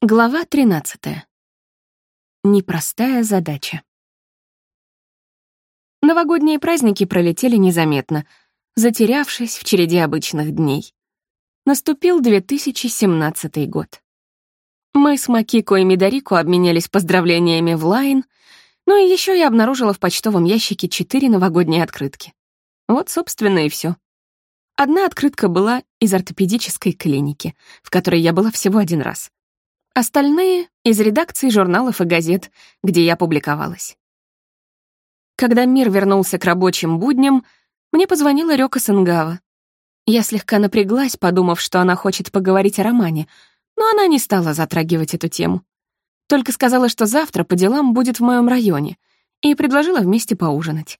Глава 13. Непростая задача. Новогодние праздники пролетели незаметно, затерявшись в череде обычных дней. Наступил 2017 год. Мы с Макико и Мидарико обменялись поздравлениями в Лайн, ну и еще я обнаружила в почтовом ящике четыре новогодние открытки. Вот, собственно, и все. Одна открытка была из ортопедической клиники, в которой я была всего один раз — Остальные — из редакций журналов и газет, где я публиковалась. Когда мир вернулся к рабочим будням, мне позвонила Рёка Сангава. Я слегка напряглась, подумав, что она хочет поговорить о романе, но она не стала затрагивать эту тему. Только сказала, что завтра по делам будет в моем районе, и предложила вместе поужинать.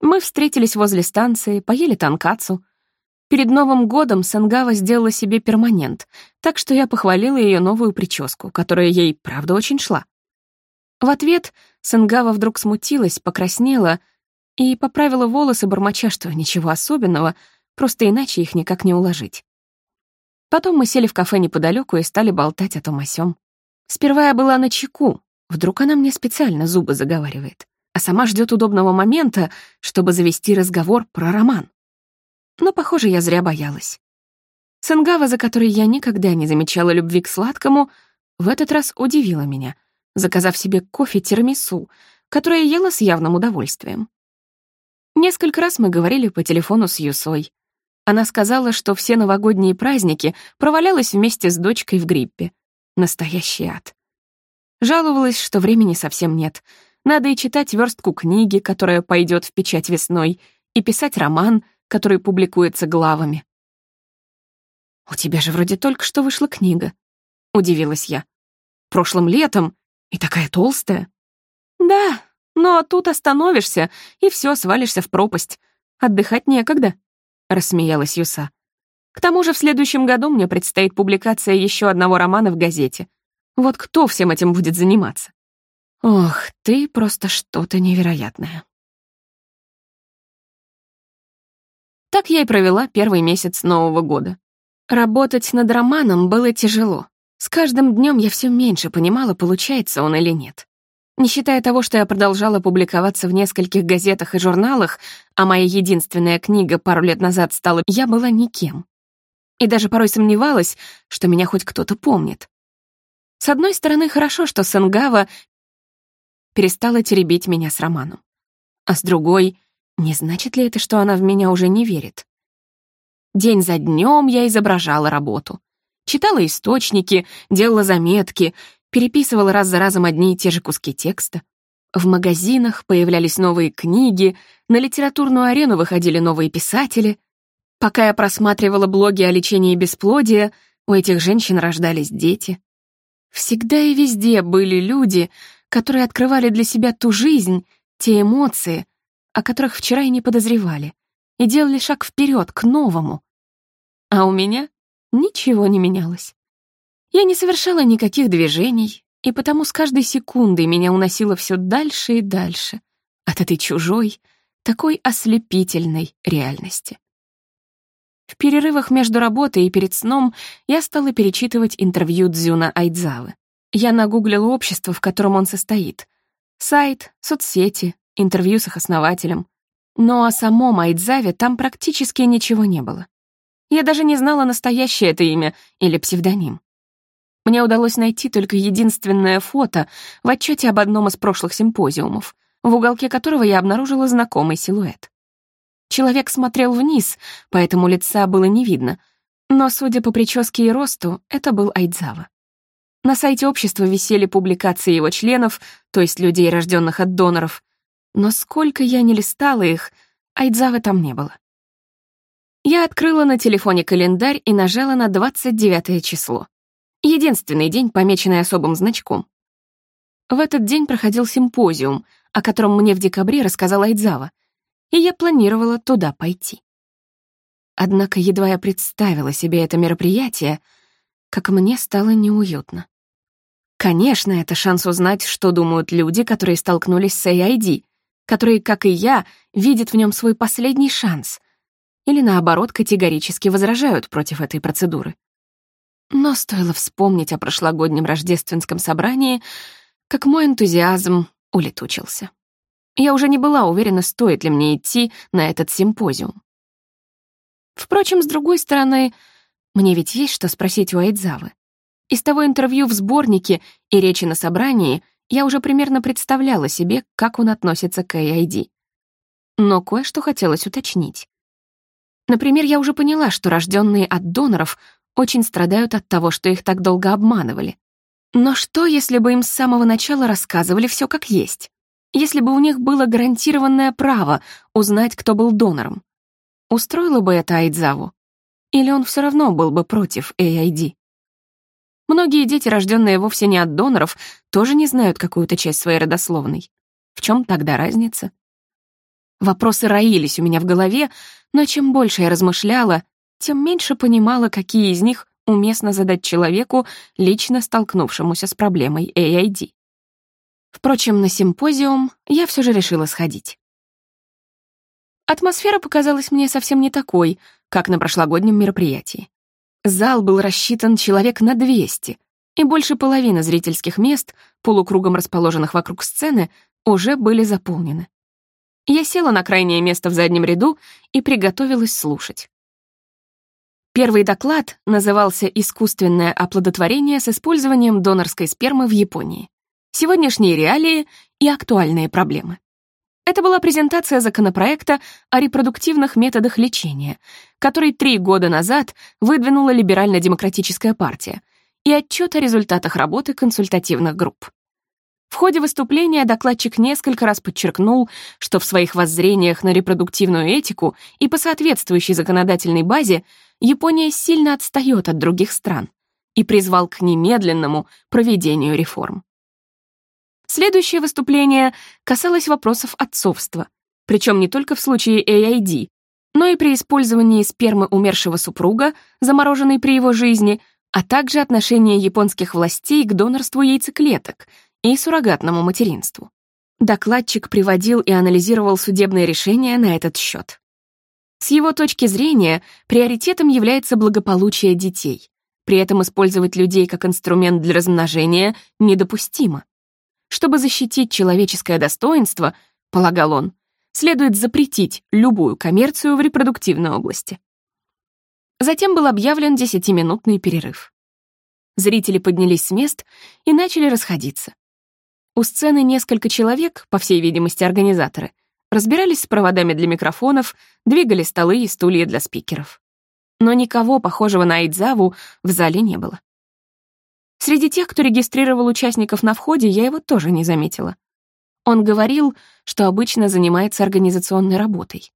Мы встретились возле станции, поели танкацу — Перед Новым годом Сангава сделала себе перманент, так что я похвалила ее новую прическу, которая ей, правда, очень шла. В ответ Сангава вдруг смутилась, покраснела и поправила волосы, бормоча, что ничего особенного, просто иначе их никак не уложить. Потом мы сели в кафе неподалеку и стали болтать о том о сём. Сперва я была на чеку, вдруг она мне специально зубы заговаривает, а сама ждет удобного момента, чтобы завести разговор про роман. Но, похоже, я зря боялась. Сенгава, за которой я никогда не замечала любви к сладкому, в этот раз удивила меня, заказав себе кофе тирамису, которое ела с явным удовольствием. Несколько раз мы говорили по телефону с Юсой. Она сказала, что все новогодние праздники провалялась вместе с дочкой в гриппе. Настоящий ад. Жаловалась, что времени совсем нет. Надо и читать верстку книги, которая пойдет в печать весной, и писать роман — который публикуется главами. «У тебя же вроде только что вышла книга», — удивилась я. «Прошлым летом? И такая толстая?» «Да, но тут остановишься, и все свалишься в пропасть. Отдыхать некогда», — рассмеялась Юса. «К тому же в следующем году мне предстоит публикация еще одного романа в газете. Вот кто всем этим будет заниматься?» «Ох, ты просто что-то невероятное». Так я и провела первый месяц Нового года. Работать над романом было тяжело. С каждым днем я все меньше понимала, получается он или нет. Не считая того, что я продолжала публиковаться в нескольких газетах и журналах, а моя единственная книга пару лет назад стала «Я была никем». И даже порой сомневалась, что меня хоть кто-то помнит. С одной стороны, хорошо, что Сенгава перестала теребить меня с романом. А с другой, не значит ли это, что она в меня уже не верит? День за днем я изображала работу. Читала источники, делала заметки, переписывала раз за разом одни и те же куски текста. В магазинах появлялись новые книги, на литературную арену выходили новые писатели. Пока я просматривала блоги о лечении бесплодия, у этих женщин рождались дети. Всегда и везде были люди, которые открывали для себя ту жизнь, те эмоции, о которых вчера и не подозревали, и делали шаг вперед к новому. А у меня ничего не менялось. Я не совершала никаких движений, и потому с каждой секундой меня уносило все дальше и дальше от этой чужой, такой ослепительной реальности. В перерывах между работой и перед сном я стала перечитывать интервью Дзюна Айдзавы. Я нагуглила общество, в котором он состоит. Сайт, соцсети, интервью с их основателем. Но о самом Айдзаве там практически ничего не было. Я даже не знала, настоящее это имя или псевдоним. Мне удалось найти только единственное фото в отчете об одном из прошлых симпозиумов, в уголке которого я обнаружила знакомый силуэт. Человек смотрел вниз, поэтому лица было не видно, но, судя по прическе и росту, это был Айдзава. На сайте общества висели публикации его членов, то есть людей, рожденных от доноров, но сколько я не листала их, Айдзавы там не было. Я открыла на телефоне календарь и нажала на 29 число. Единственный день, помеченный особым значком. В этот день проходил симпозиум, о котором мне в декабре рассказала Айдзава, и я планировала туда пойти. Однако едва я представила себе это мероприятие, как мне стало неуютно. Конечно, это шанс узнать, что думают люди, которые столкнулись с AID, которые, как и я, видят в нем свой последний шанс или, наоборот, категорически возражают против этой процедуры. Но стоило вспомнить о прошлогоднем рождественском собрании, как мой энтузиазм улетучился. Я уже не была уверена, стоит ли мне идти на этот симпозиум. Впрочем, с другой стороны, мне ведь есть что спросить у Айдзавы. Из того интервью в сборнике и речи на собрании я уже примерно представляла себе, как он относится к AID. Но кое-что хотелось уточнить. Например, я уже поняла, что рожденные от доноров очень страдают от того, что их так долго обманывали. Но что, если бы им с самого начала рассказывали все как есть? Если бы у них было гарантированное право узнать, кто был донором? Устроило бы это Айдзаву? Или он все равно был бы против AID? Многие дети, рожденные вовсе не от доноров, тоже не знают какую-то часть своей родословной. В чем тогда разница? Вопросы роились у меня в голове, но чем больше я размышляла, тем меньше понимала, какие из них уместно задать человеку, лично столкнувшемуся с проблемой AID. Впрочем, на симпозиум я все же решила сходить. Атмосфера показалась мне совсем не такой, как на прошлогоднем мероприятии. Зал был рассчитан человек на 200, и больше половины зрительских мест, полукругом расположенных вокруг сцены, уже были заполнены. Я села на крайнее место в заднем ряду и приготовилась слушать. Первый доклад назывался «Искусственное оплодотворение с использованием донорской спермы в Японии. Сегодняшние реалии и актуальные проблемы». Это была презентация законопроекта о репродуктивных методах лечения, который три года назад выдвинула Либерально-демократическая партия, и отчет о результатах работы консультативных групп. В ходе выступления докладчик несколько раз подчеркнул, что в своих воззрениях на репродуктивную этику и по соответствующей законодательной базе Япония сильно отстает от других стран и призвал к немедленному проведению реформ. Следующее выступление касалось вопросов отцовства, причем не только в случае AID, но и при использовании спермы умершего супруга, замороженной при его жизни, а также отношения японских властей к донорству яйцеклеток и суррогатному материнству. Докладчик приводил и анализировал судебные решения на этот счет. С его точки зрения, приоритетом является благополучие детей. При этом использовать людей как инструмент для размножения недопустимо. Чтобы защитить человеческое достоинство, полагал он, следует запретить любую коммерцию в репродуктивной области. Затем был объявлен десятиминутный перерыв. Зрители поднялись с мест и начали расходиться. У сцены несколько человек, по всей видимости, организаторы, разбирались с проводами для микрофонов, двигали столы и стулья для спикеров. Но никого, похожего на Айдзаву, в зале не было. Среди тех, кто регистрировал участников на входе, я его тоже не заметила. Он говорил, что обычно занимается организационной работой.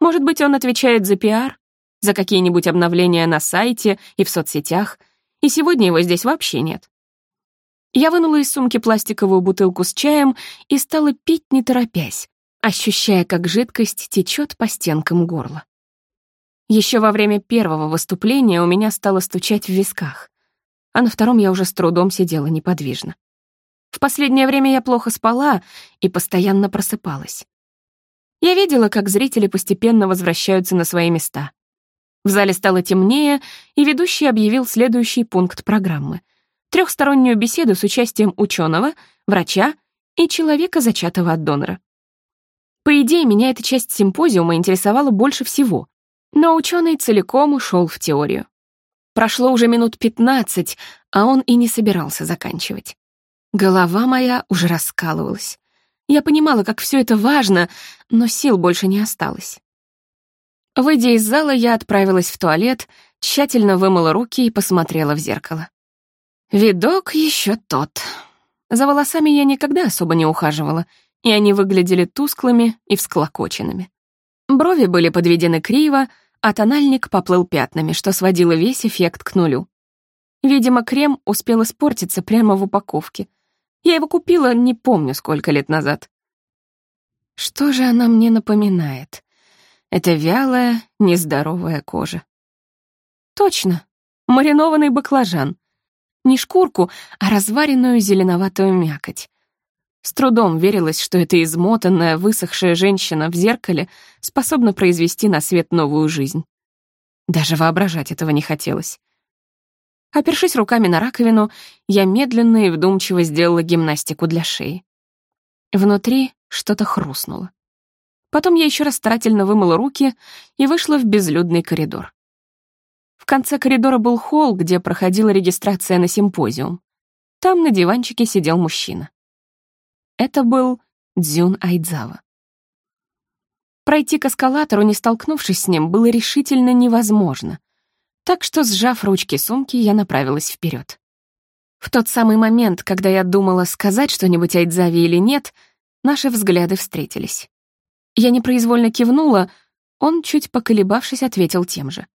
Может быть, он отвечает за пиар, за какие-нибудь обновления на сайте и в соцсетях, и сегодня его здесь вообще нет. Я вынула из сумки пластиковую бутылку с чаем и стала пить, не торопясь, ощущая, как жидкость течет по стенкам горла. Еще во время первого выступления у меня стало стучать в висках а на втором я уже с трудом сидела неподвижно. В последнее время я плохо спала и постоянно просыпалась. Я видела, как зрители постепенно возвращаются на свои места. В зале стало темнее, и ведущий объявил следующий пункт программы — трехстороннюю беседу с участием ученого, врача и человека, зачатого от донора. По идее, меня эта часть симпозиума интересовала больше всего, но ученый целиком ушел в теорию. Прошло уже минут пятнадцать, а он и не собирался заканчивать. Голова моя уже раскалывалась. Я понимала, как все это важно, но сил больше не осталось. Выйдя из зала, я отправилась в туалет, тщательно вымыла руки и посмотрела в зеркало. Видок еще тот. За волосами я никогда особо не ухаживала, и они выглядели тусклыми и всклокоченными. Брови были подведены криво, а тональник поплыл пятнами, что сводило весь эффект к нулю. Видимо, крем успел испортиться прямо в упаковке. Я его купила не помню сколько лет назад. Что же она мне напоминает? Это вялая, нездоровая кожа. Точно, маринованный баклажан. Не шкурку, а разваренную зеленоватую мякоть. С трудом верилось, что эта измотанная, высохшая женщина в зеркале способна произвести на свет новую жизнь. Даже воображать этого не хотелось. Опершись руками на раковину, я медленно и вдумчиво сделала гимнастику для шеи. Внутри что-то хрустнуло. Потом я еще раз старательно вымыла руки и вышла в безлюдный коридор. В конце коридора был холл, где проходила регистрация на симпозиум. Там на диванчике сидел мужчина. Это был Дзюн Айдзава. Пройти к эскалатору, не столкнувшись с ним, было решительно невозможно. Так что, сжав ручки сумки, я направилась вперед. В тот самый момент, когда я думала, сказать что-нибудь Айдзаве или нет, наши взгляды встретились. Я непроизвольно кивнула, он, чуть поколебавшись, ответил тем же.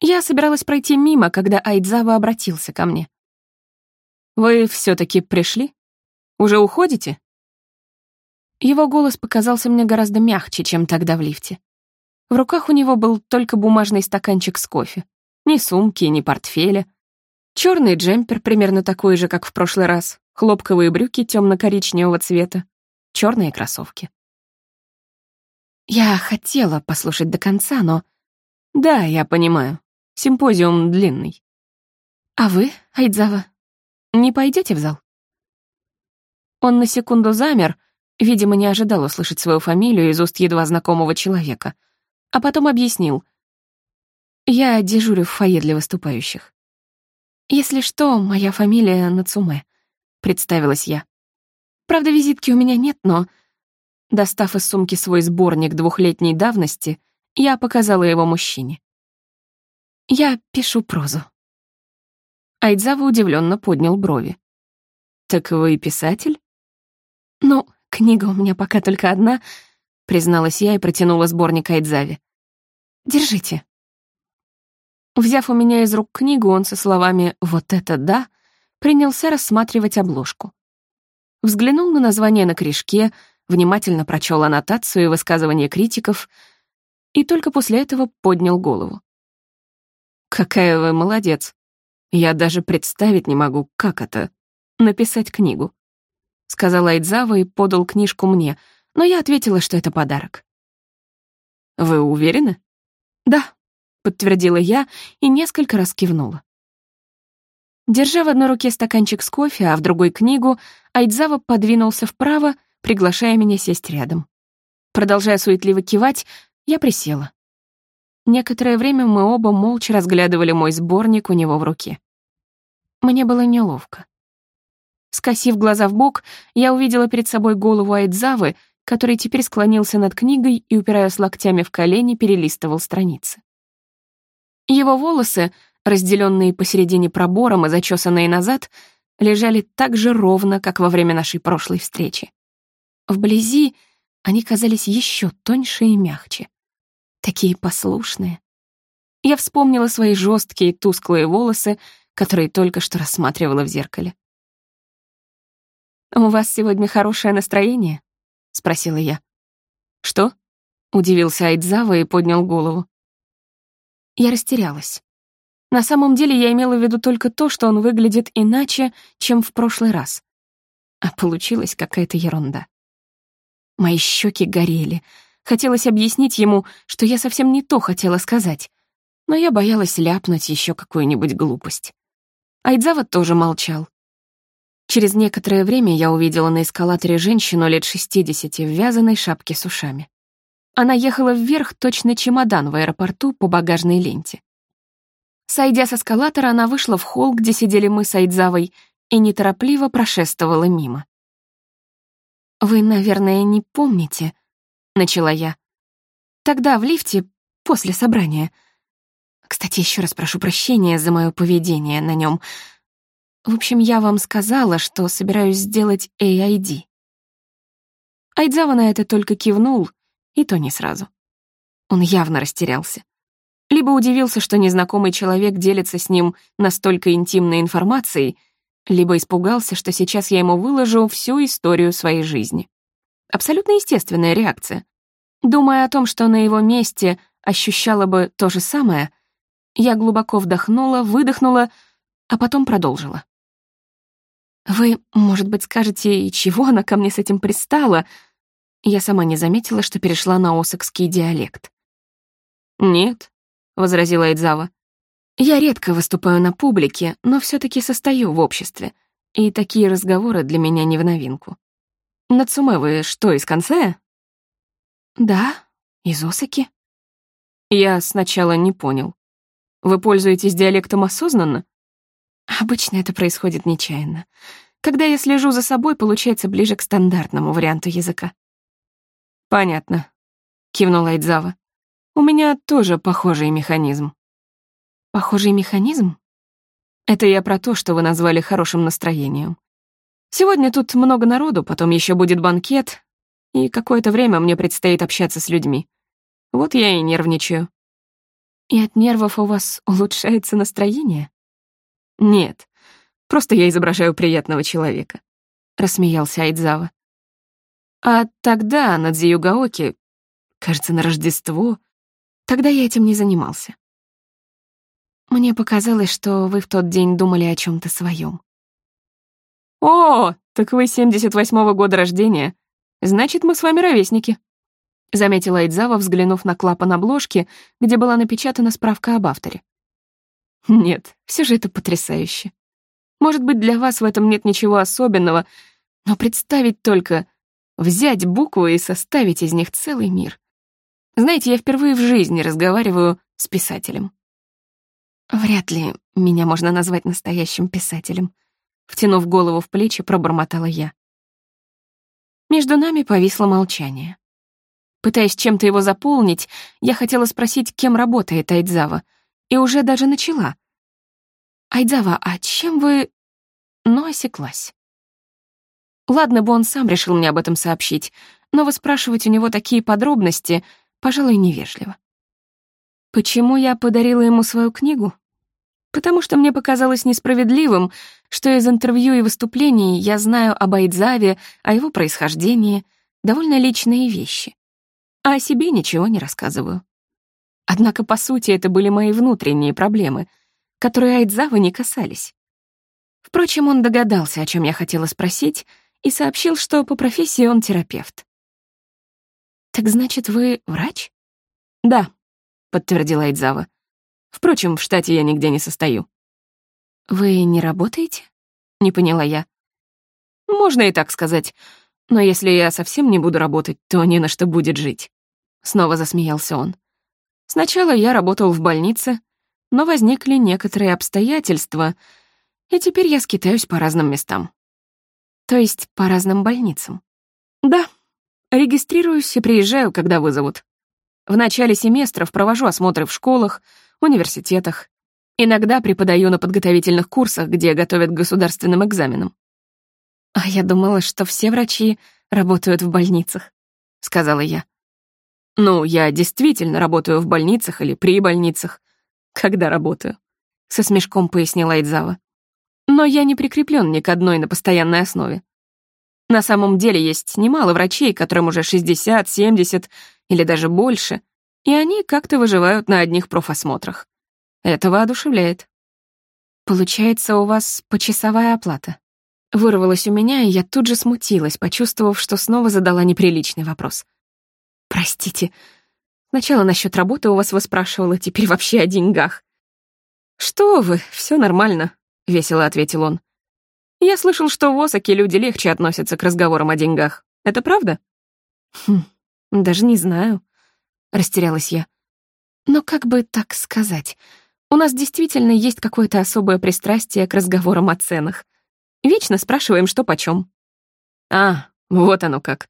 Я собиралась пройти мимо, когда Айдзава обратился ко мне. «Вы все таки пришли? Уже уходите?» Его голос показался мне гораздо мягче, чем тогда в лифте. В руках у него был только бумажный стаканчик с кофе. Ни сумки, ни портфеля. Черный джемпер, примерно такой же, как в прошлый раз, хлопковые брюки темно-коричневого цвета, черные кроссовки. Я хотела послушать до конца, но... Да, я понимаю. Симпозиум длинный. А вы, Айдзава, не пойдете в зал? Он на секунду замер, видимо, не ожидал услышать свою фамилию из уст едва знакомого человека, а потом объяснил. Я дежурю в фойе для выступающих. «Если что, моя фамилия Нацуме», — представилась я. «Правда, визитки у меня нет, но...» Достав из сумки свой сборник двухлетней давности, я показала его мужчине. «Я пишу прозу». Айдзава удивленно поднял брови. «Так вы писатель?» «Ну, книга у меня пока только одна», — призналась я и протянула сборник Айдзаве. «Держите». Взяв у меня из рук книгу, он со словами «вот это да» принялся рассматривать обложку. Взглянул на название на крышке, внимательно прочел аннотацию и высказывания критиков и только после этого поднял голову. «Какая вы молодец! Я даже представить не могу, как это — написать книгу», — сказала Айдзава и подал книжку мне, но я ответила, что это подарок. «Вы уверены?» «Да», — подтвердила я и несколько раз кивнула. Держа в одной руке стаканчик с кофе, а в другой книгу, Айдзава подвинулся вправо, приглашая меня сесть рядом. Продолжая суетливо кивать, я присела. Некоторое время мы оба молча разглядывали мой сборник у него в руке. Мне было неловко. Скосив глаза в бок, я увидела перед собой голову Айдзавы, который теперь склонился над книгой и, упираясь локтями в колени, перелистывал страницы. Его волосы, разделенные посередине пробором и зачесанные назад, лежали так же ровно, как во время нашей прошлой встречи. Вблизи они казались еще тоньше и мягче. Такие послушные. Я вспомнила свои жесткие тусклые волосы, которые только что рассматривала в зеркале. «У вас сегодня хорошее настроение?» — спросила я. «Что?» — удивился Айдзава и поднял голову. Я растерялась. На самом деле я имела в виду только то, что он выглядит иначе, чем в прошлый раз. А получилась какая-то ерунда. Мои щеки горели. Хотелось объяснить ему, что я совсем не то хотела сказать, но я боялась ляпнуть еще какую-нибудь глупость. Айдзава тоже молчал. Через некоторое время я увидела на эскалаторе женщину лет 60 в вязаной шапке с ушами. Она ехала вверх, точно чемодан в аэропорту по багажной ленте. Сойдя с эскалатора, она вышла в холл, где сидели мы с Айдзавой, и неторопливо прошествовала мимо. «Вы, наверное, не помните», — начала я. «Тогда в лифте, после собрания. Кстати, еще раз прошу прощения за мое поведение на нем. В общем, я вам сказала, что собираюсь сделать AID». Айдзава на это только кивнул — и то не сразу. Он явно растерялся. Либо удивился, что незнакомый человек делится с ним настолько интимной информацией, либо испугался, что сейчас я ему выложу всю историю своей жизни. Абсолютно естественная реакция. Думая о том, что на его месте ощущала бы то же самое, я глубоко вдохнула, выдохнула, а потом продолжила. «Вы, может быть, скажете, чего она ко мне с этим пристала?» Я сама не заметила, что перешла на осокский диалект. «Нет», — возразила Эдзава. Я редко выступаю на публике, но все таки состою в обществе, и такие разговоры для меня не в новинку. Нацуме, вы что, из конца? Да, из Осаки. Я сначала не понял. Вы пользуетесь диалектом осознанно? Обычно это происходит нечаянно. Когда я слежу за собой, получается ближе к стандартному варианту языка. Понятно, кивнула Айдзава. У меня тоже похожий механизм. Похожий механизм? Это я про то, что вы назвали хорошим настроением. Сегодня тут много народу, потом еще будет банкет, и какое-то время мне предстоит общаться с людьми. Вот я и нервничаю. И от нервов у вас улучшается настроение? Нет, просто я изображаю приятного человека. Рассмеялся Айдзава. А тогда на Дзиюгаоке, кажется, на Рождество, тогда я этим не занимался. Мне показалось, что вы в тот день думали о чем то своем. «О, так вы 78-го года рождения. Значит, мы с вами ровесники», — заметила Айдзава, взглянув на клапан обложки, где была напечатана справка об авторе. «Нет, все же это потрясающе. Может быть, для вас в этом нет ничего особенного, но представить только, взять буквы и составить из них целый мир. Знаете, я впервые в жизни разговариваю с писателем. Вряд ли меня можно назвать настоящим писателем. Втянув голову в плечи, пробормотала я. Между нами повисло молчание. Пытаясь чем-то его заполнить, я хотела спросить, кем работает Айдзава, и уже даже начала. «Айдзава, а чем вы...» Но осеклась. Ладно бы он сам решил мне об этом сообщить, но выспрашивать у него такие подробности, пожалуй, невежливо. Почему я подарила ему свою книгу? потому что мне показалось несправедливым, что из интервью и выступлений я знаю об Айдзаве, о его происхождении, довольно личные вещи, а о себе ничего не рассказываю. Однако, по сути, это были мои внутренние проблемы, которые Айдзавы не касались. Впрочем, он догадался, о чем я хотела спросить, и сообщил, что по профессии он терапевт. «Так значит, вы врач?» «Да», — подтвердила Айдзава. Впрочем, в штате я нигде не состою». «Вы не работаете?» — не поняла я. «Можно и так сказать. Но если я совсем не буду работать, то не на что будет жить». Снова засмеялся он. «Сначала я работал в больнице, но возникли некоторые обстоятельства, и теперь я скитаюсь по разным местам. То есть по разным больницам. Да, регистрируюсь и приезжаю, когда вызовут. В начале семестров провожу осмотры в школах, университетах. Иногда преподаю на подготовительных курсах, где готовят к государственным экзаменам. «А я думала, что все врачи работают в больницах», — сказала я. «Ну, я действительно работаю в больницах или при больницах, когда работаю», — со смешком пояснила Айдзава. «Но я не прикреплен ни к одной на постоянной основе. На самом деле есть немало врачей, которым уже 60, 70 или даже больше, и они как-то выживают на одних профосмотрах. Это воодушевляет. Получается, у вас почасовая оплата. Вырвалась у меня, и я тут же смутилась, почувствовав, что снова задала неприличный вопрос. Простите. Сначала насчет работы у вас выспрашивала, теперь вообще о деньгах. Что вы, все нормально, весело ответил он. Я слышал, что в Осаке люди легче относятся к разговорам о деньгах. Это правда? Хм, даже не знаю. Растерялась я. Но как бы так сказать? У нас действительно есть какое-то особое пристрастие к разговорам о ценах. Вечно спрашиваем, что почем. А, вот оно как.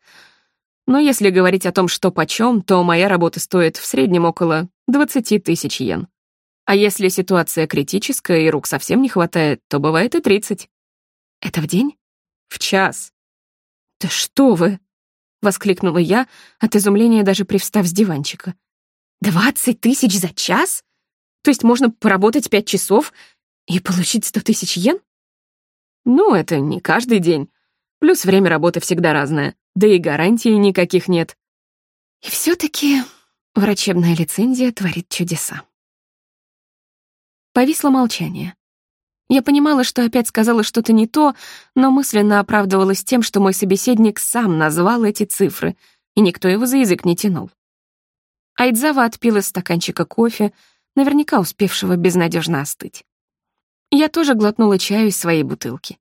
Но если говорить о том, что почем, то моя работа стоит в среднем около 20 тысяч йен. А если ситуация критическая и рук совсем не хватает, то бывает и 30. Это в день? В час. Да что вы! — воскликнула я, от изумления даже привстав с диванчика. «Двадцать тысяч за час? То есть можно поработать пять часов и получить сто тысяч йен?» «Ну, это не каждый день. Плюс время работы всегда разное, да и гарантий никаких нет». И все таки врачебная лицензия творит чудеса. Повисло молчание. Я понимала, что опять сказала что-то не то, но мысленно оправдывалась тем, что мой собеседник сам назвал эти цифры, и никто его за язык не тянул. Айдзава отпил из стаканчика кофе, наверняка успевшего безнадежно остыть. Я тоже глотнула чаю из своей бутылки.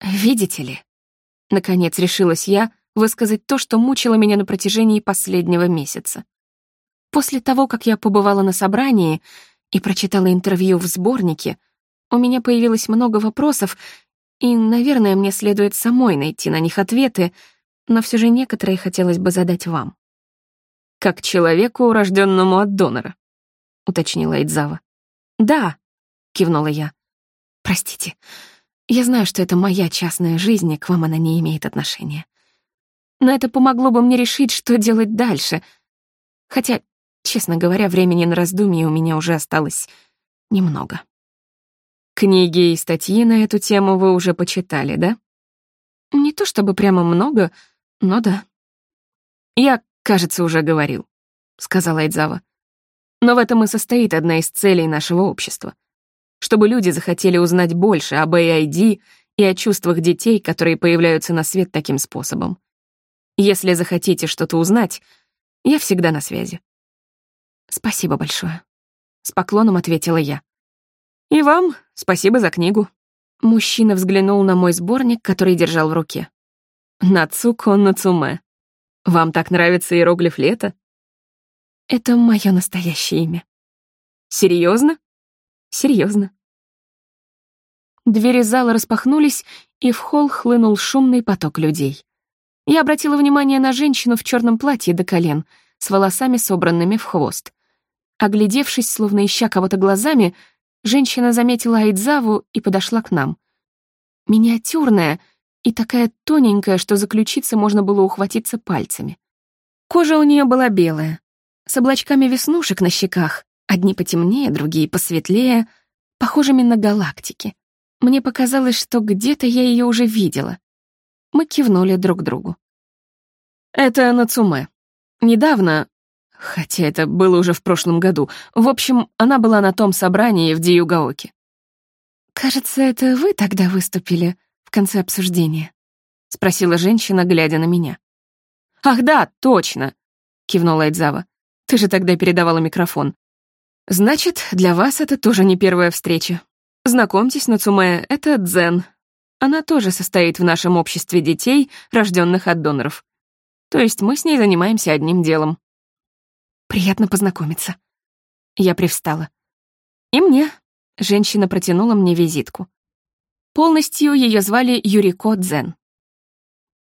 «Видите ли?» — наконец решилась я высказать то, что мучило меня на протяжении последнего месяца. После того, как я побывала на собрании и прочитала интервью в сборнике, у меня появилось много вопросов, и, наверное, мне следует самой найти на них ответы, но все же некоторые хотелось бы задать вам. «Как человеку, рожденному от донора», — уточнила Эйдзава. «Да», — кивнула я. «Простите, я знаю, что это моя частная жизнь, и к вам она не имеет отношения. Но это помогло бы мне решить, что делать дальше. Хотя, честно говоря, времени на раздумье у меня уже осталось немного». Книги и статьи на эту тему вы уже почитали, да? Не то чтобы прямо много, но да. Я, кажется, уже говорил, сказала Айдзава. Но в этом и состоит одна из целей нашего общества. Чтобы люди захотели узнать больше об AID и о чувствах детей, которые появляются на свет таким способом. Если захотите что-то узнать, я всегда на связи. Спасибо большое. С поклоном ответила я. «И вам спасибо за книгу». Мужчина взглянул на мой сборник, который держал в руке. «Нацуко Нацуме. Вам так нравится иероглиф лета?» «Это мое настоящее имя». Серьезно? Серьезно. Двери зала распахнулись, и в холл хлынул шумный поток людей. Я обратила внимание на женщину в черном платье до колен, с волосами собранными в хвост. Оглядевшись, словно ища кого-то глазами, Женщина заметила Айдзаву и подошла к нам. Миниатюрная и такая тоненькая, что за ключицы можно было ухватиться пальцами. Кожа у нее была белая, с облачками веснушек на щеках, одни потемнее, другие посветлее, похожими на галактики. Мне показалось, что где-то я ее уже видела. Мы кивнули друг другу. «Это Нацуме. Недавно, Хотя это было уже в прошлом году. В общем, она была на том собрании в Диюгаоке. «Кажется, это вы тогда выступили в конце обсуждения?» — спросила женщина, глядя на меня. «Ах да, точно!» — кивнула Эдзава. «Ты же тогда передавала микрофон. Значит, для вас это тоже не первая встреча. Знакомьтесь, Нацуме, это Дзен. Она тоже состоит в нашем обществе детей, рожденных от доноров. То есть мы с ней занимаемся одним делом. Приятно познакомиться. Я привстала. И мне. Женщина протянула мне визитку. Полностью ее звали Юрико Дзен.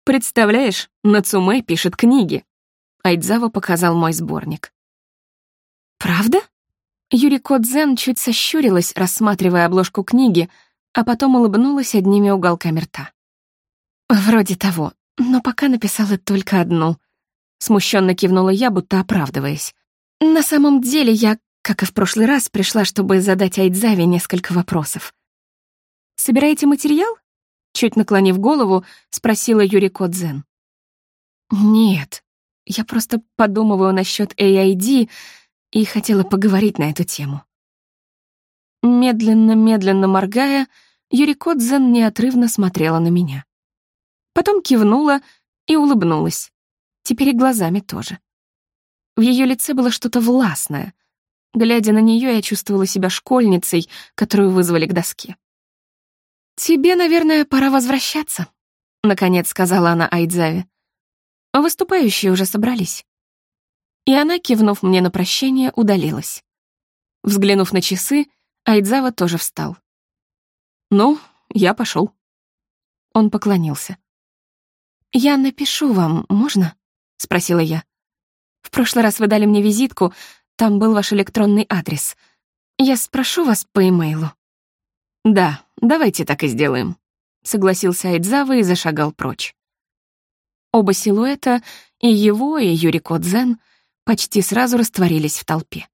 Представляешь, Нацуме пишет книги. Айдзава показал мой сборник. Правда? Юрико Дзен чуть сощурилась, рассматривая обложку книги, а потом улыбнулась одними уголками рта. Вроде того, но пока написала только одну. Смущенно кивнула я, будто оправдываясь. На самом деле я, как и в прошлый раз, пришла, чтобы задать Айдзаве несколько вопросов. «Собираете материал?» Чуть наклонив голову, спросила Юрий Кодзен. «Нет, я просто подумываю насчет AID и хотела поговорить на эту тему». Медленно-медленно моргая, Юрий Кодзен неотрывно смотрела на меня. Потом кивнула и улыбнулась. Теперь и глазами тоже. В ее лице было что-то властное. Глядя на нее, я чувствовала себя школьницей, которую вызвали к доске. «Тебе, наверное, пора возвращаться», — наконец сказала она Айдзаве. Выступающие уже собрались. И она, кивнув мне на прощание, удалилась. Взглянув на часы, Айдзава тоже встал. «Ну, я пошел. Он поклонился. «Я напишу вам, можно?» — спросила я. В прошлый раз вы дали мне визитку, там был ваш электронный адрес. Я спрошу вас по имейлу». «Да, давайте так и сделаем», — согласился Айдзава и зашагал прочь. Оба силуэта, и его, и Юрико Дзен, почти сразу растворились в толпе.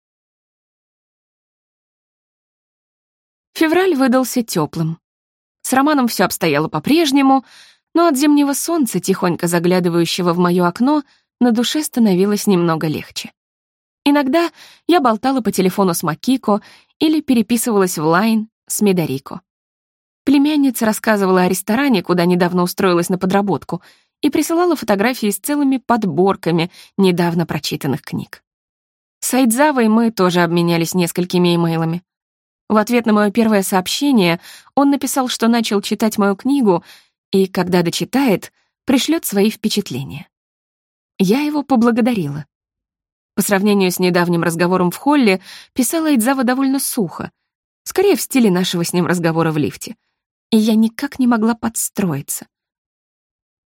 Февраль выдался теплым. С Романом все обстояло по-прежнему, но от зимнего солнца, тихонько заглядывающего в мое окно, на душе становилось немного легче. Иногда я болтала по телефону с Макико или переписывалась в Лайн с Медорико. Племянница рассказывала о ресторане, куда недавно устроилась на подработку, и присылала фотографии с целыми подборками недавно прочитанных книг. С Айдзавой мы тоже обменялись несколькими имейлами. В ответ на мое первое сообщение он написал, что начал читать мою книгу и, когда дочитает, пришлет свои впечатления. Я его поблагодарила. По сравнению с недавним разговором в холле, писала Айдзава довольно сухо, скорее в стиле нашего с ним разговора в лифте. И я никак не могла подстроиться.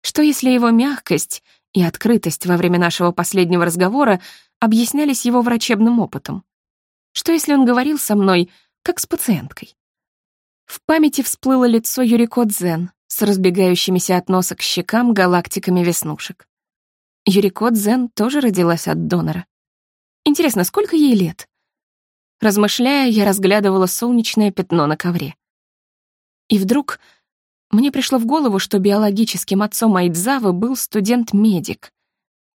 Что если его мягкость и открытость во время нашего последнего разговора объяснялись его врачебным опытом? Что если он говорил со мной, как с пациенткой? В памяти всплыло лицо Юрико Дзен с разбегающимися от носа к щекам галактиками веснушек. Юрико Дзен тоже родилась от донора. Интересно, сколько ей лет? Размышляя, я разглядывала солнечное пятно на ковре. И вдруг мне пришло в голову, что биологическим отцом Айдзавы был студент-медик.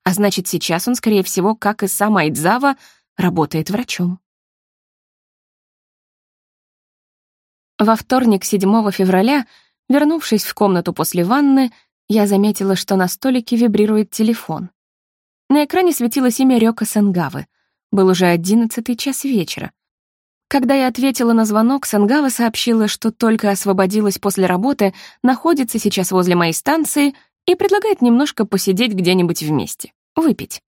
А значит, сейчас он, скорее всего, как и сам Айдзава, работает врачом. Во вторник, 7 февраля, вернувшись в комнату после ванны, я заметила, что на столике вибрирует телефон. На экране светилось имя Рёка Сенгавы. Был уже одиннадцатый час вечера. Когда я ответила на звонок, Сангава сообщила, что только освободилась после работы, находится сейчас возле моей станции и предлагает немножко посидеть где-нибудь вместе, выпить.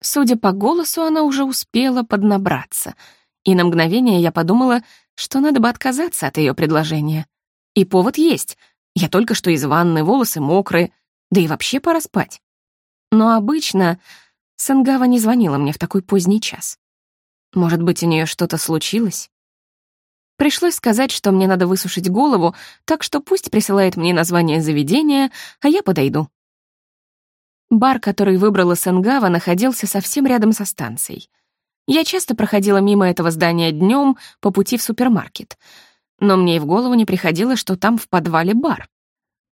Судя по голосу, она уже успела поднабраться, и на мгновение я подумала, что надо бы отказаться от ее предложения. И повод есть. Я только что из ванны, волосы мокрые, да и вообще пора спать. Но обычно Сангава не звонила мне в такой поздний час. Может быть, у нее что-то случилось? Пришлось сказать, что мне надо высушить голову, так что пусть присылает мне название заведения, а я подойду. Бар, который выбрала Сенгава, находился совсем рядом со станцией. Я часто проходила мимо этого здания днем по пути в супермаркет, но мне и в голову не приходило, что там в подвале бар.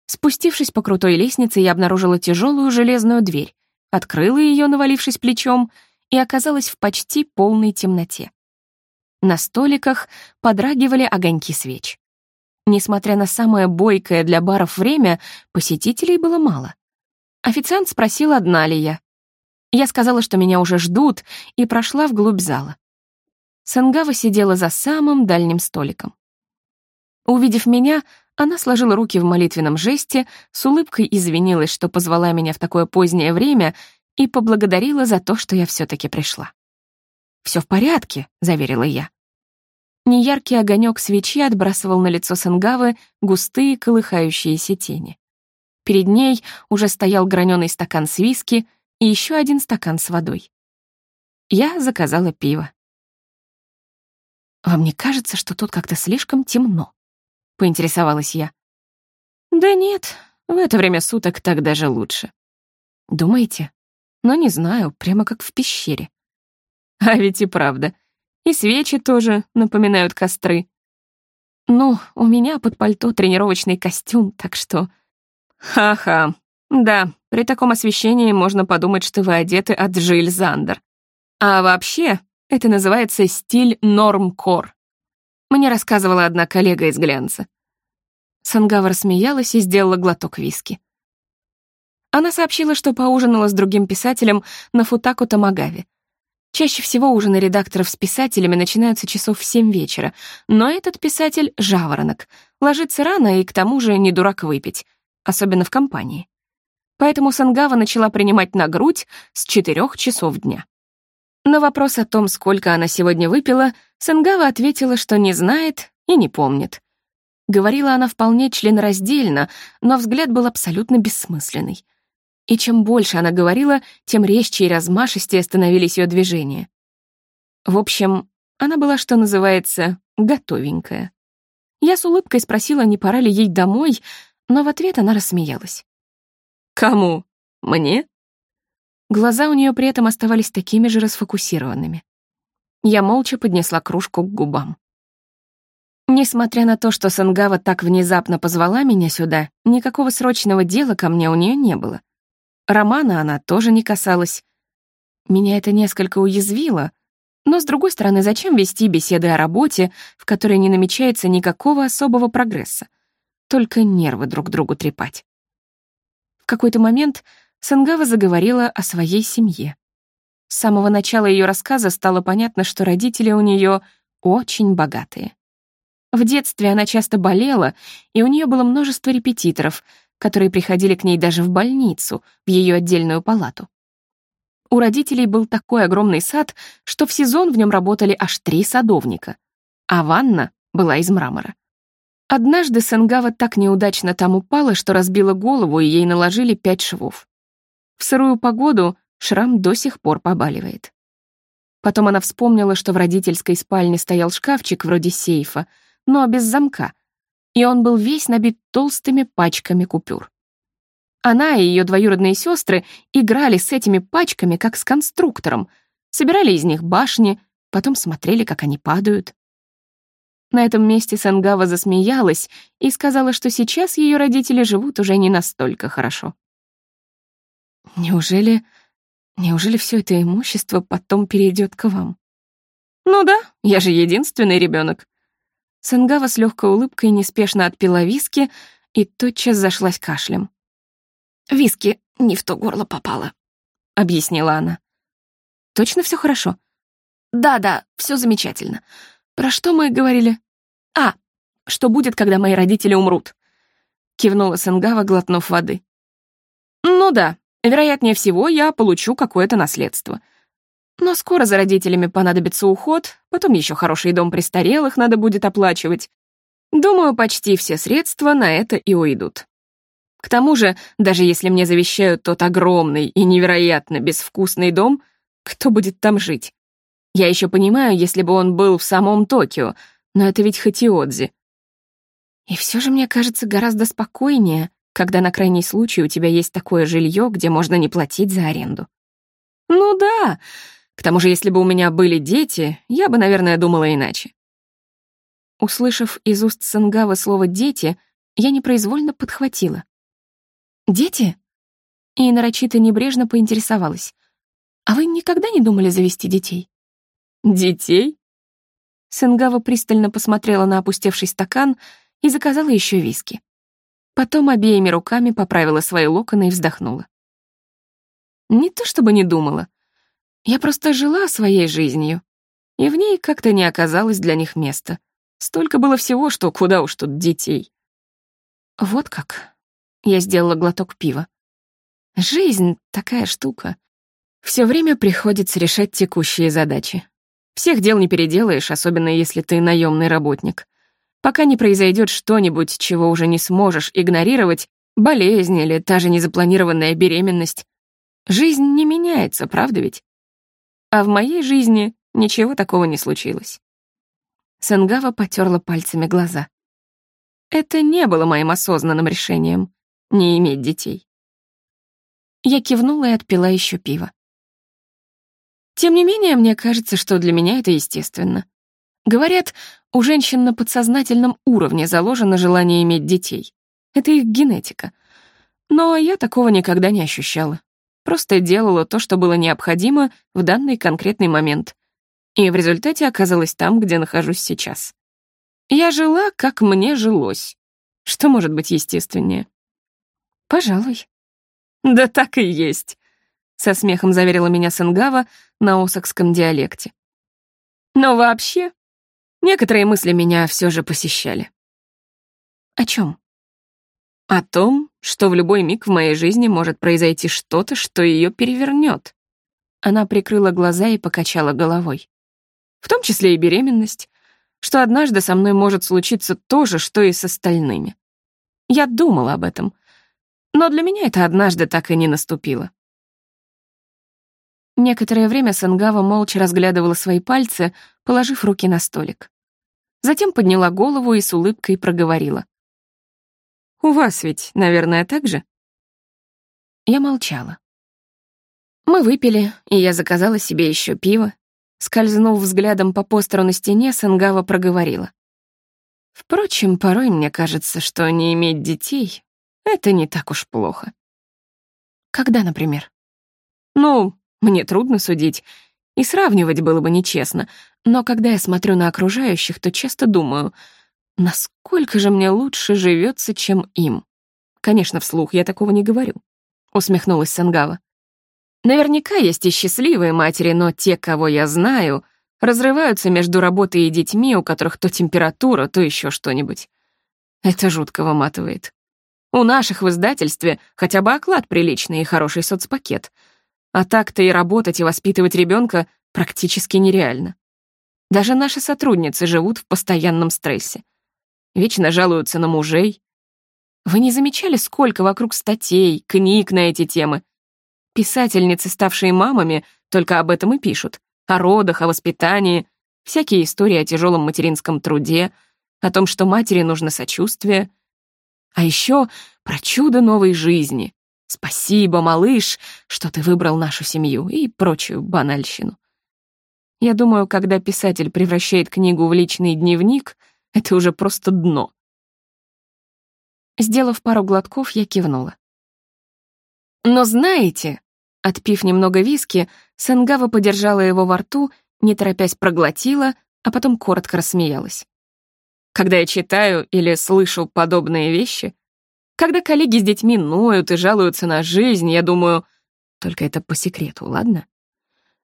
Спустившись по крутой лестнице, я обнаружила тяжелую железную дверь, открыла ее, навалившись плечом, и оказалась в почти полной темноте. На столиках подрагивали огоньки свеч. Несмотря на самое бойкое для баров время, посетителей было мало. Официант спросил, одна ли я. Я сказала, что меня уже ждут, и прошла вглубь зала. Сангава сидела за самым дальним столиком. Увидев меня, она сложила руки в молитвенном жесте, с улыбкой извинилась, что позвала меня в такое позднее время, и поблагодарила за то, что я все-таки пришла. Все в порядке», — заверила я. Неяркий огонек свечи отбрасывал на лицо Сангавы густые колыхающиеся тени. Перед ней уже стоял граненый стакан с виски и еще один стакан с водой. Я заказала пиво. «Вам не кажется, что тут как-то слишком темно?» — поинтересовалась я. «Да нет, в это время суток так даже лучше». «Думаете?» но не знаю, прямо как в пещере. А ведь и правда. И свечи тоже напоминают костры. Ну, у меня под пальто тренировочный костюм, так что... Ха-ха. Да, при таком освещении можно подумать, что вы одеты от Жиль Зандер. А вообще, это называется стиль нормкор. Мне рассказывала одна коллега из глянца. Сангавар смеялась и сделала глоток виски. Она сообщила, что поужинала с другим писателем на Футаку Тамагаве. Чаще всего ужины редакторов с писателями начинаются часов в семь вечера, но этот писатель — жаворонок, ложится рано и к тому же не дурак выпить, особенно в компании. Поэтому Сангава начала принимать на грудь с четырех часов дня. На вопрос о том, сколько она сегодня выпила, Сангава ответила, что не знает и не помнит. Говорила она вполне членораздельно, но взгляд был абсолютно бессмысленный и чем больше она говорила, тем резче и размашистее становились ее движения. В общем, она была, что называется, готовенькая. Я с улыбкой спросила, не пора ли ей домой, но в ответ она рассмеялась. «Кому? Мне?» Глаза у нее при этом оставались такими же расфокусированными. Я молча поднесла кружку к губам. Несмотря на то, что Сангава так внезапно позвала меня сюда, никакого срочного дела ко мне у нее не было. Романа она тоже не касалась. Меня это несколько уязвило, но, с другой стороны, зачем вести беседы о работе, в которой не намечается никакого особого прогресса? Только нервы друг другу трепать. В какой-то момент Сангава заговорила о своей семье. С самого начала ее рассказа стало понятно, что родители у нее очень богатые. В детстве она часто болела, и у нее было множество репетиторов, которые приходили к ней даже в больницу, в ее отдельную палату. У родителей был такой огромный сад, что в сезон в нем работали аж три садовника, а ванна была из мрамора. Однажды Сенгава так неудачно там упала, что разбила голову, и ей наложили пять швов. В сырую погоду шрам до сих пор побаливает. Потом она вспомнила, что в родительской спальне стоял шкафчик вроде сейфа, но без замка, и он был весь набит толстыми пачками купюр. Она и ее двоюродные сестры играли с этими пачками, как с конструктором, собирали из них башни, потом смотрели, как они падают. На этом месте Сангава засмеялась и сказала, что сейчас ее родители живут уже не настолько хорошо. «Неужели... неужели все это имущество потом перейдет к вам?» «Ну да, я же единственный ребенок. Сангава с легкой улыбкой неспешно отпила виски и тотчас зашлась кашлем. «Виски не в то горло попало», — объяснила она. «Точно все хорошо?» «Да-да, все замечательно. Про что мы говорили?» «А, что будет, когда мои родители умрут?» Кивнула Сангава, глотнув воды. «Ну да, вероятнее всего, я получу какое-то наследство. Но скоро за родителями понадобится уход, потом еще хороший дом престарелых надо будет оплачивать. Думаю, почти все средства на это и уйдут. К тому же, даже если мне завещают тот огромный и невероятно безвкусный дом, кто будет там жить? Я еще понимаю, если бы он был в самом Токио, но это ведь Хатиодзи. И все же мне кажется гораздо спокойнее, когда на крайний случай у тебя есть такое жилье, где можно не платить за аренду. Ну да, к тому же, если бы у меня были дети, я бы, наверное, думала иначе. Услышав из уст Сангава слово «дети», я непроизвольно подхватила. «Дети?» И нарочито небрежно поинтересовалась. «А вы никогда не думали завести детей?» «Детей?» Сенгава пристально посмотрела на опустевший стакан и заказала еще виски. Потом обеими руками поправила свои локоны и вздохнула. Не то чтобы не думала. Я просто жила своей жизнью, и в ней как-то не оказалось для них места. Столько было всего, что куда уж тут детей. Вот как. Я сделала глоток пива. Жизнь — такая штука. Все время приходится решать текущие задачи. Всех дел не переделаешь, особенно если ты наемный работник. Пока не произойдет что-нибудь, чего уже не сможешь игнорировать, болезнь или та же незапланированная беременность, жизнь не меняется, правда ведь? А в моей жизни ничего такого не случилось. Сенгава потерла пальцами глаза. Это не было моим осознанным решением не иметь детей. Я кивнула и отпила еще пиво. Тем не менее, мне кажется, что для меня это естественно. Говорят, у женщин на подсознательном уровне заложено желание иметь детей. Это их генетика. Но я такого никогда не ощущала. Просто делала то, что было необходимо в данный конкретный момент. И в результате оказалась там, где нахожусь сейчас. Я жила, как мне жилось. Что может быть естественнее? «Пожалуй». «Да так и есть», — со смехом заверила меня Сенгава на осокском диалекте. «Но вообще, некоторые мысли меня все же посещали». «О чем? «О том, что в любой миг в моей жизни может произойти что-то, что ее перевернет». Она прикрыла глаза и покачала головой. «В том числе и беременность, что однажды со мной может случиться то же, что и с остальными. Я думала об этом, но для меня это однажды так и не наступило. Некоторое время Сангава молча разглядывала свои пальцы, положив руки на столик. Затем подняла голову и с улыбкой проговорила. «У вас ведь, наверное, так же?» Я молчала. Мы выпили, и я заказала себе еще пиво. Скользнув взглядом по постеру на стене, Сангава проговорила. «Впрочем, порой мне кажется, что не иметь детей это не так уж плохо. Когда, например? Ну, мне трудно судить, и сравнивать было бы нечестно, но когда я смотрю на окружающих, то часто думаю, насколько же мне лучше живется, чем им. Конечно, вслух я такого не говорю. Усмехнулась Сангава. Наверняка есть и счастливые матери, но те, кого я знаю, разрываются между работой и детьми, у которых то температура, то еще что-нибудь. Это жутко выматывает. У наших в издательстве хотя бы оклад приличный и хороший соцпакет. А так-то и работать, и воспитывать ребенка практически нереально. Даже наши сотрудницы живут в постоянном стрессе. Вечно жалуются на мужей. Вы не замечали, сколько вокруг статей, книг на эти темы? Писательницы, ставшие мамами, только об этом и пишут. О родах, о воспитании, всякие истории о тяжелом материнском труде, о том, что матери нужно сочувствие. А еще про чудо новой жизни. Спасибо, малыш, что ты выбрал нашу семью и прочую банальщину. Я думаю, когда писатель превращает книгу в личный дневник, это уже просто дно. Сделав пару глотков, я кивнула. Но знаете, отпив немного виски, Сангава подержала его во рту, не торопясь проглотила, а потом коротко рассмеялась. Когда я читаю или слышу подобные вещи, когда коллеги с детьми ноют и жалуются на жизнь, я думаю, только это по секрету, ладно?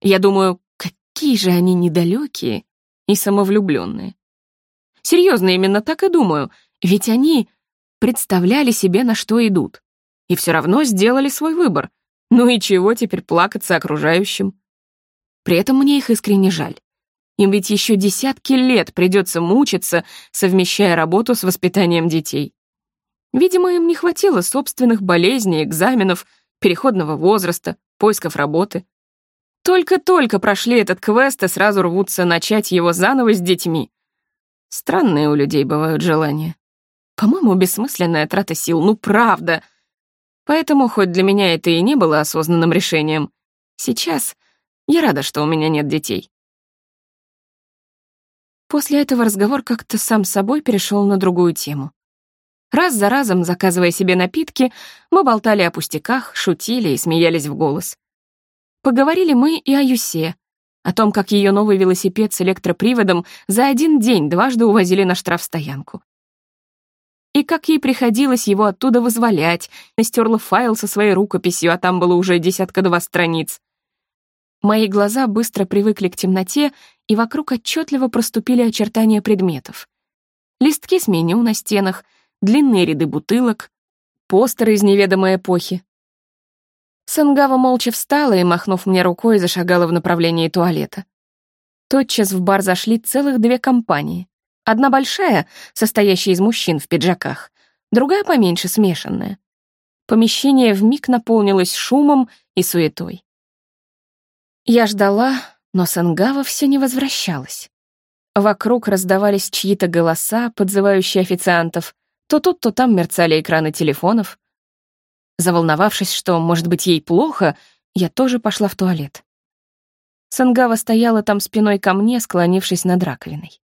Я думаю, Какие же они недалекие и самовлюбленные. Серьезно, именно так и думаю, ведь они представляли себе, на что идут, и все равно сделали свой выбор. Ну и чего теперь плакаться окружающим? При этом мне их искренне жаль. Им ведь еще десятки лет придется мучиться, совмещая работу с воспитанием детей. Видимо, им не хватило собственных болезней, экзаменов, переходного возраста, поисков работы. Только-только прошли этот квест и сразу рвутся начать его заново с детьми. Странные у людей бывают желания. По-моему, бессмысленная трата сил, ну правда. Поэтому, хоть для меня это и не было осознанным решением, сейчас я рада, что у меня нет детей. После этого разговор как-то сам собой перешел на другую тему. Раз за разом, заказывая себе напитки, мы болтали о пустяках, шутили и смеялись в голос. Поговорили мы и о Юсе, о том, как ее новый велосипед с электроприводом за один день дважды увозили на штрафстоянку. И как ей приходилось его оттуда вызволять, настерла файл со своей рукописью, а там было уже десятка-два страниц. Мои глаза быстро привыкли к темноте, и вокруг отчетливо проступили очертания предметов. Листки с меню на стенах, длинные ряды бутылок, постеры из неведомой эпохи, Сангава молча встала и, махнув мне рукой, зашагала в направлении туалета. Тотчас в бар зашли целых две компании. Одна большая, состоящая из мужчин в пиджаках, другая поменьше, смешанная. Помещение вмиг наполнилось шумом и суетой. Я ждала, но Сангава все не возвращалась. Вокруг раздавались чьи-то голоса, подзывающие официантов. То тут, то там мерцали экраны телефонов. Заволновавшись, что, может быть, ей плохо, я тоже пошла в туалет. Сангава стояла там спиной ко мне, склонившись над раковиной.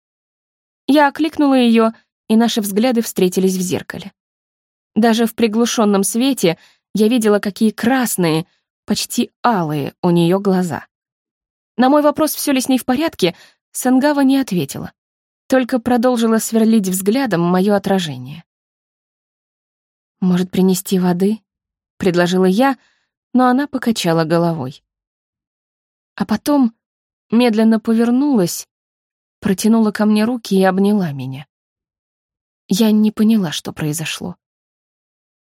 Я окликнула ее, и наши взгляды встретились в зеркале. Даже в приглушенном свете я видела, какие красные, почти алые у нее глаза. На мой вопрос, все ли с ней в порядке, Сангава не ответила, только продолжила сверлить взглядом мое отражение. «Может, принести воды?» — предложила я, но она покачала головой. А потом медленно повернулась, протянула ко мне руки и обняла меня. Я не поняла, что произошло.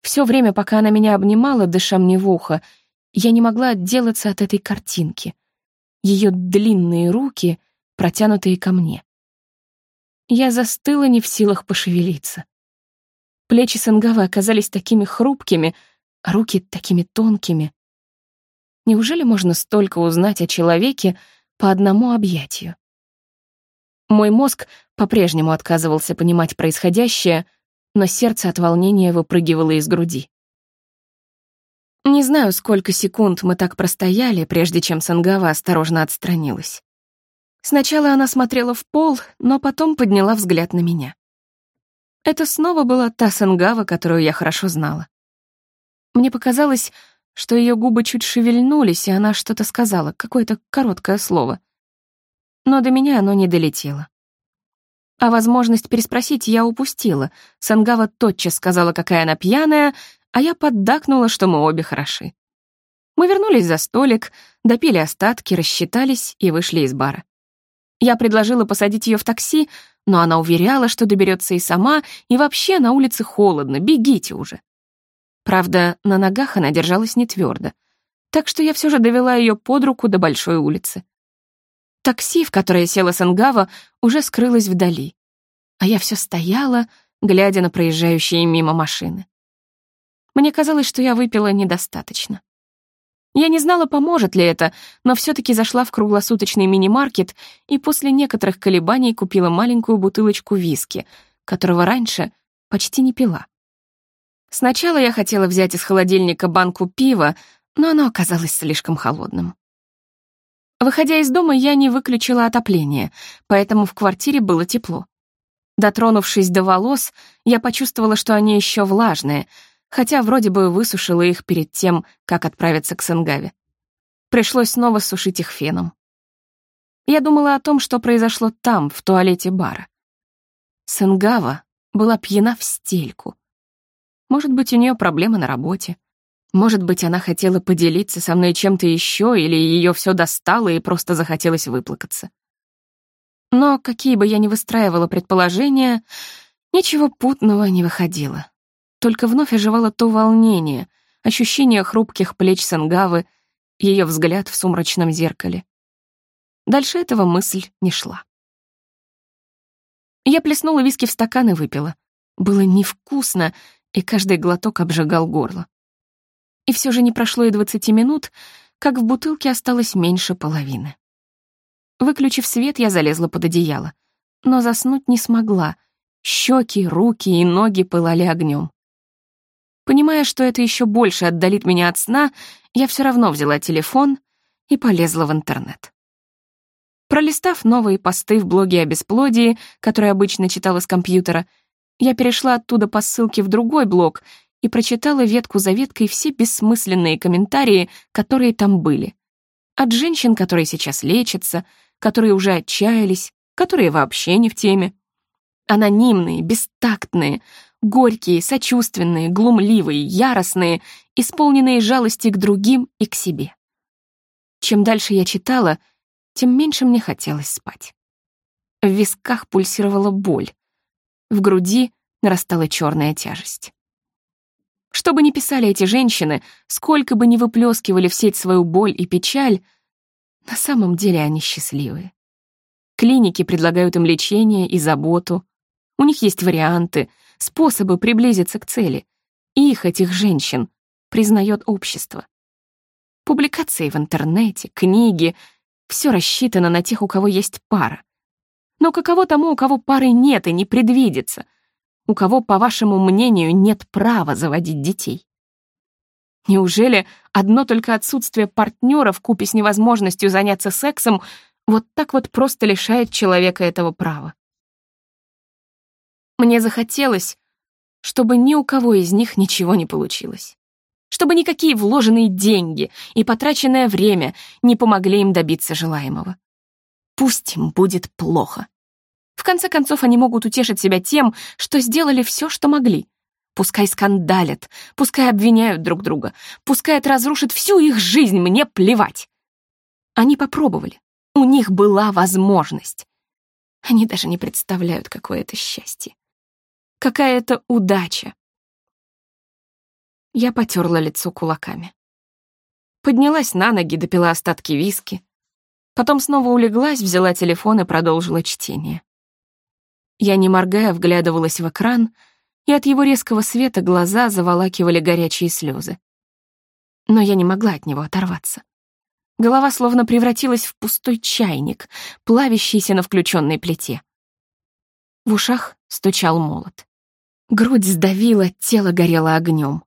Все время, пока она меня обнимала, дыша мне в ухо, я не могла отделаться от этой картинки. Ее длинные руки, протянутые ко мне. Я застыла не в силах пошевелиться. Плечи Сангавы оказались такими хрупкими, руки такими тонкими. Неужели можно столько узнать о человеке по одному объятию? Мой мозг по-прежнему отказывался понимать происходящее, но сердце от волнения выпрыгивало из груди. Не знаю, сколько секунд мы так простояли, прежде чем Сангава осторожно отстранилась. Сначала она смотрела в пол, но потом подняла взгляд на меня. Это снова была та Сангава, которую я хорошо знала. Мне показалось, что ее губы чуть шевельнулись, и она что-то сказала, какое-то короткое слово. Но до меня оно не долетело. А возможность переспросить я упустила. Сангава тотчас сказала, какая она пьяная, а я поддакнула, что мы обе хороши. Мы вернулись за столик, допили остатки, рассчитались и вышли из бара. Я предложила посадить ее в такси, но она уверяла, что доберется и сама, и вообще на улице холодно, бегите уже. Правда, на ногах она держалась не твердо, так что я все же довела ее под руку до большой улицы. Такси, в которое села Сангава, уже скрылось вдали, а я все стояла, глядя на проезжающие мимо машины. Мне казалось, что я выпила недостаточно. Я не знала, поможет ли это, но все таки зашла в круглосуточный мини-маркет и после некоторых колебаний купила маленькую бутылочку виски, которого раньше почти не пила. Сначала я хотела взять из холодильника банку пива, но оно оказалось слишком холодным. Выходя из дома, я не выключила отопление, поэтому в квартире было тепло. Дотронувшись до волос, я почувствовала, что они еще влажные — хотя вроде бы высушила их перед тем, как отправиться к Сенгаве. Пришлось снова сушить их феном. Я думала о том, что произошло там, в туалете бара. Сенгава была пьяна в стельку. Может быть, у нее проблемы на работе. Может быть, она хотела поделиться со мной чем-то еще, или ее все достало и просто захотелось выплакаться. Но какие бы я ни выстраивала предположения, ничего путного не выходило. Только вновь оживало то волнение, ощущение хрупких плеч Сангавы, ее взгляд в сумрачном зеркале. Дальше этого мысль не шла. Я плеснула виски в стакан и выпила. Было невкусно, и каждый глоток обжигал горло. И все же не прошло и двадцати минут, как в бутылке осталось меньше половины. Выключив свет, я залезла под одеяло, но заснуть не смогла. Щеки, руки и ноги пылали огнем. Понимая, что это еще больше отдалит меня от сна, я все равно взяла телефон и полезла в интернет. Пролистав новые посты в блоге о бесплодии, которые обычно читала с компьютера, я перешла оттуда по ссылке в другой блог и прочитала ветку за веткой все бессмысленные комментарии, которые там были. От женщин, которые сейчас лечатся, которые уже отчаялись, которые вообще не в теме. Анонимные, бестактные, горькие, сочувственные, глумливые, яростные, исполненные жалости к другим и к себе. Чем дальше я читала, тем меньше мне хотелось спать. В висках пульсировала боль. В груди нарастала черная тяжесть. Что бы ни писали эти женщины, сколько бы ни выплескивали в сеть свою боль и печаль, на самом деле они счастливые. Клиники предлагают им лечение и заботу. У них есть варианты, способы приблизиться к цели. Их, этих женщин, признает общество. Публикации в интернете, книги — все рассчитано на тех, у кого есть пара. Но каково тому, у кого пары нет и не предвидится? У кого, по вашему мнению, нет права заводить детей? Неужели одно только отсутствие партнера в купе с невозможностью заняться сексом вот так вот просто лишает человека этого права? Мне захотелось, чтобы ни у кого из них ничего не получилось. Чтобы никакие вложенные деньги и потраченное время не помогли им добиться желаемого. Пусть им будет плохо. В конце концов, они могут утешить себя тем, что сделали все, что могли. Пускай скандалят, пускай обвиняют друг друга, пускай это разрушит всю их жизнь, мне плевать. Они попробовали. У них была возможность. Они даже не представляют, какое это счастье. Какая это удача. Я потерла лицо кулаками. Поднялась на ноги, допила остатки виски. Потом снова улеглась, взяла телефон и продолжила чтение. Я, не моргая, вглядывалась в экран, и от его резкого света глаза заволакивали горячие слезы. Но я не могла от него оторваться. Голова словно превратилась в пустой чайник, плавящийся на включенной плите. В ушах стучал молот. Грудь сдавила, тело горело огнем.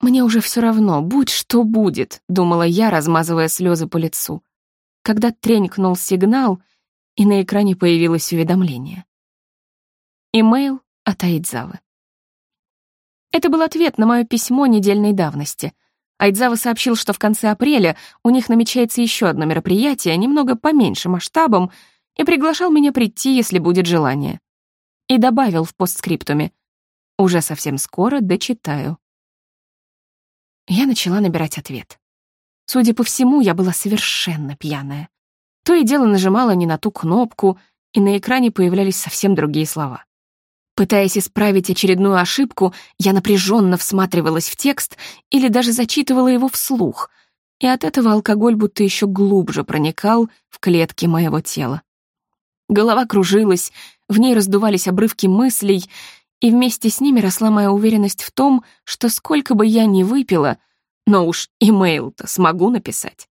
«Мне уже все равно, будь что будет», — думала я, размазывая слезы по лицу. Когда тренькнул сигнал, и на экране появилось уведомление. Имейл от Айдзавы. Это был ответ на мое письмо недельной давности. Айдзава сообщил, что в конце апреля у них намечается еще одно мероприятие, немного поменьше масштабом, и приглашал меня прийти, если будет желание. И добавил в постскриптуме — уже совсем скоро дочитаю. Я начала набирать ответ. Судя по всему, я была совершенно пьяная. То и дело нажимала не на ту кнопку, и на экране появлялись совсем другие слова. Пытаясь исправить очередную ошибку, я напряженно всматривалась в текст или даже зачитывала его вслух, и от этого алкоголь будто еще глубже проникал в клетки моего тела. Голова кружилась, в ней раздувались обрывки мыслей, и вместе с ними росла моя уверенность в том, что сколько бы я ни выпила, но уж имейл-то смогу написать.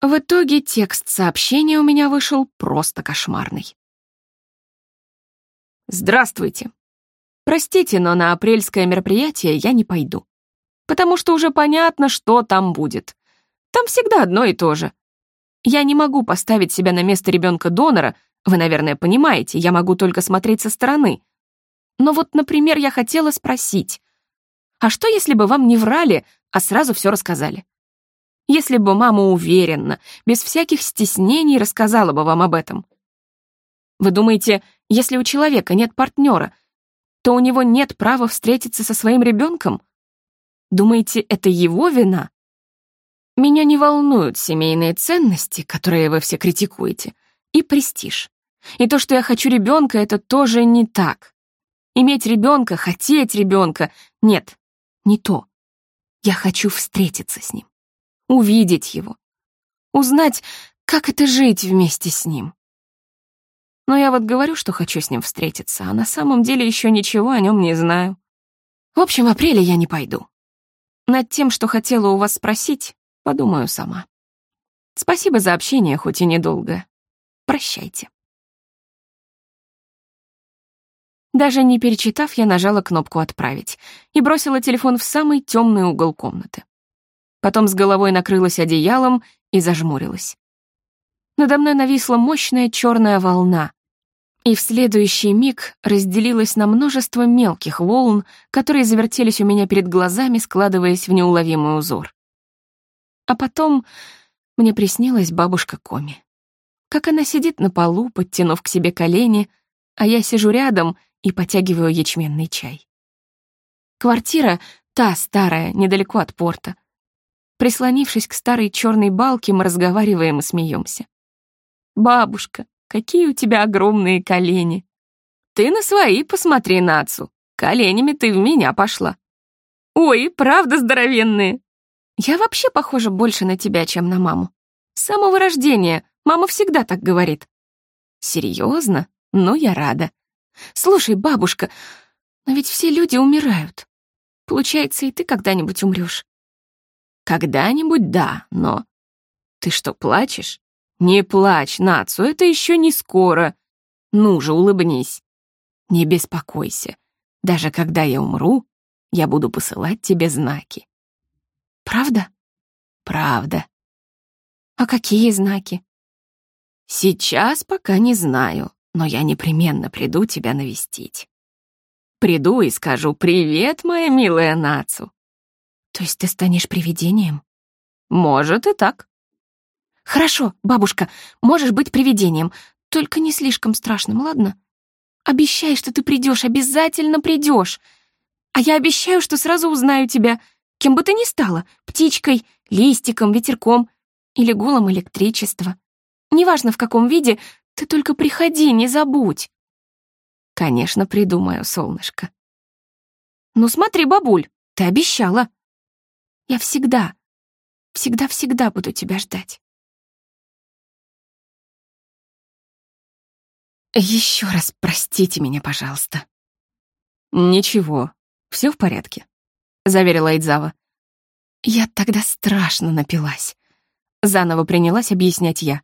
В итоге текст сообщения у меня вышел просто кошмарный. «Здравствуйте. Простите, но на апрельское мероприятие я не пойду. Потому что уже понятно, что там будет. Там всегда одно и то же. Я не могу поставить себя на место ребенка-донора, вы, наверное, понимаете, я могу только смотреть со стороны. Но вот, например, я хотела спросить, а что, если бы вам не врали, а сразу все рассказали? Если бы мама уверенно, без всяких стеснений рассказала бы вам об этом. Вы думаете, если у человека нет партнера, то у него нет права встретиться со своим ребенком? Думаете, это его вина? Меня не волнуют семейные ценности, которые вы все критикуете, и престиж. И то, что я хочу ребенка, это тоже не так. Иметь ребенка, хотеть ребенка — нет, не то. Я хочу встретиться с ним, увидеть его, узнать, как это жить вместе с ним. Но я вот говорю, что хочу с ним встретиться, а на самом деле еще ничего о нем не знаю. В общем, в апреле я не пойду. Над тем, что хотела у вас спросить, Подумаю сама. Спасибо за общение, хоть и недолго. Прощайте. Даже не перечитав, я нажала кнопку «Отправить» и бросила телефон в самый темный угол комнаты. Потом с головой накрылась одеялом и зажмурилась. Надо мной нависла мощная черная волна, и в следующий миг разделилась на множество мелких волн, которые завертелись у меня перед глазами, складываясь в неуловимый узор. А потом мне приснилась бабушка Коми. Как она сидит на полу, подтянув к себе колени, а я сижу рядом и потягиваю ячменный чай. Квартира, та старая, недалеко от порта. Прислонившись к старой черной балке, мы разговариваем и смеемся. «Бабушка, какие у тебя огромные колени!» «Ты на свои посмотри, Нацу. Коленями ты в меня пошла». «Ой, правда здоровенные!» Я вообще похожа больше на тебя, чем на маму. С самого рождения мама всегда так говорит. Серьезно? Ну, я рада. Слушай, бабушка, но ведь все люди умирают. Получается, и ты когда-нибудь умрешь. Когда-нибудь да, но... Ты что, плачешь? Не плачь, Нацу, это еще не скоро. Ну же, улыбнись. Не беспокойся. Даже когда я умру, я буду посылать тебе знаки. Правда? Правда. А какие знаки? Сейчас пока не знаю, но я непременно приду тебя навестить. Приду и скажу «Привет, моя милая Нацу». То есть ты станешь привидением? Может и так. Хорошо, бабушка, можешь быть привидением, только не слишком страшным, ладно? Обещай, что ты придешь, обязательно придешь. А я обещаю, что сразу узнаю тебя — Кем бы ты ни стала, птичкой, листиком, ветерком или гулом электричества. Неважно, в каком виде, ты только приходи, не забудь. Конечно, придумаю, солнышко. Ну смотри, бабуль, ты обещала. Я всегда, всегда-всегда буду тебя ждать. Еще раз простите меня, пожалуйста. Ничего, все в порядке заверила Эйдзава. Я тогда страшно напилась. Заново принялась объяснять я.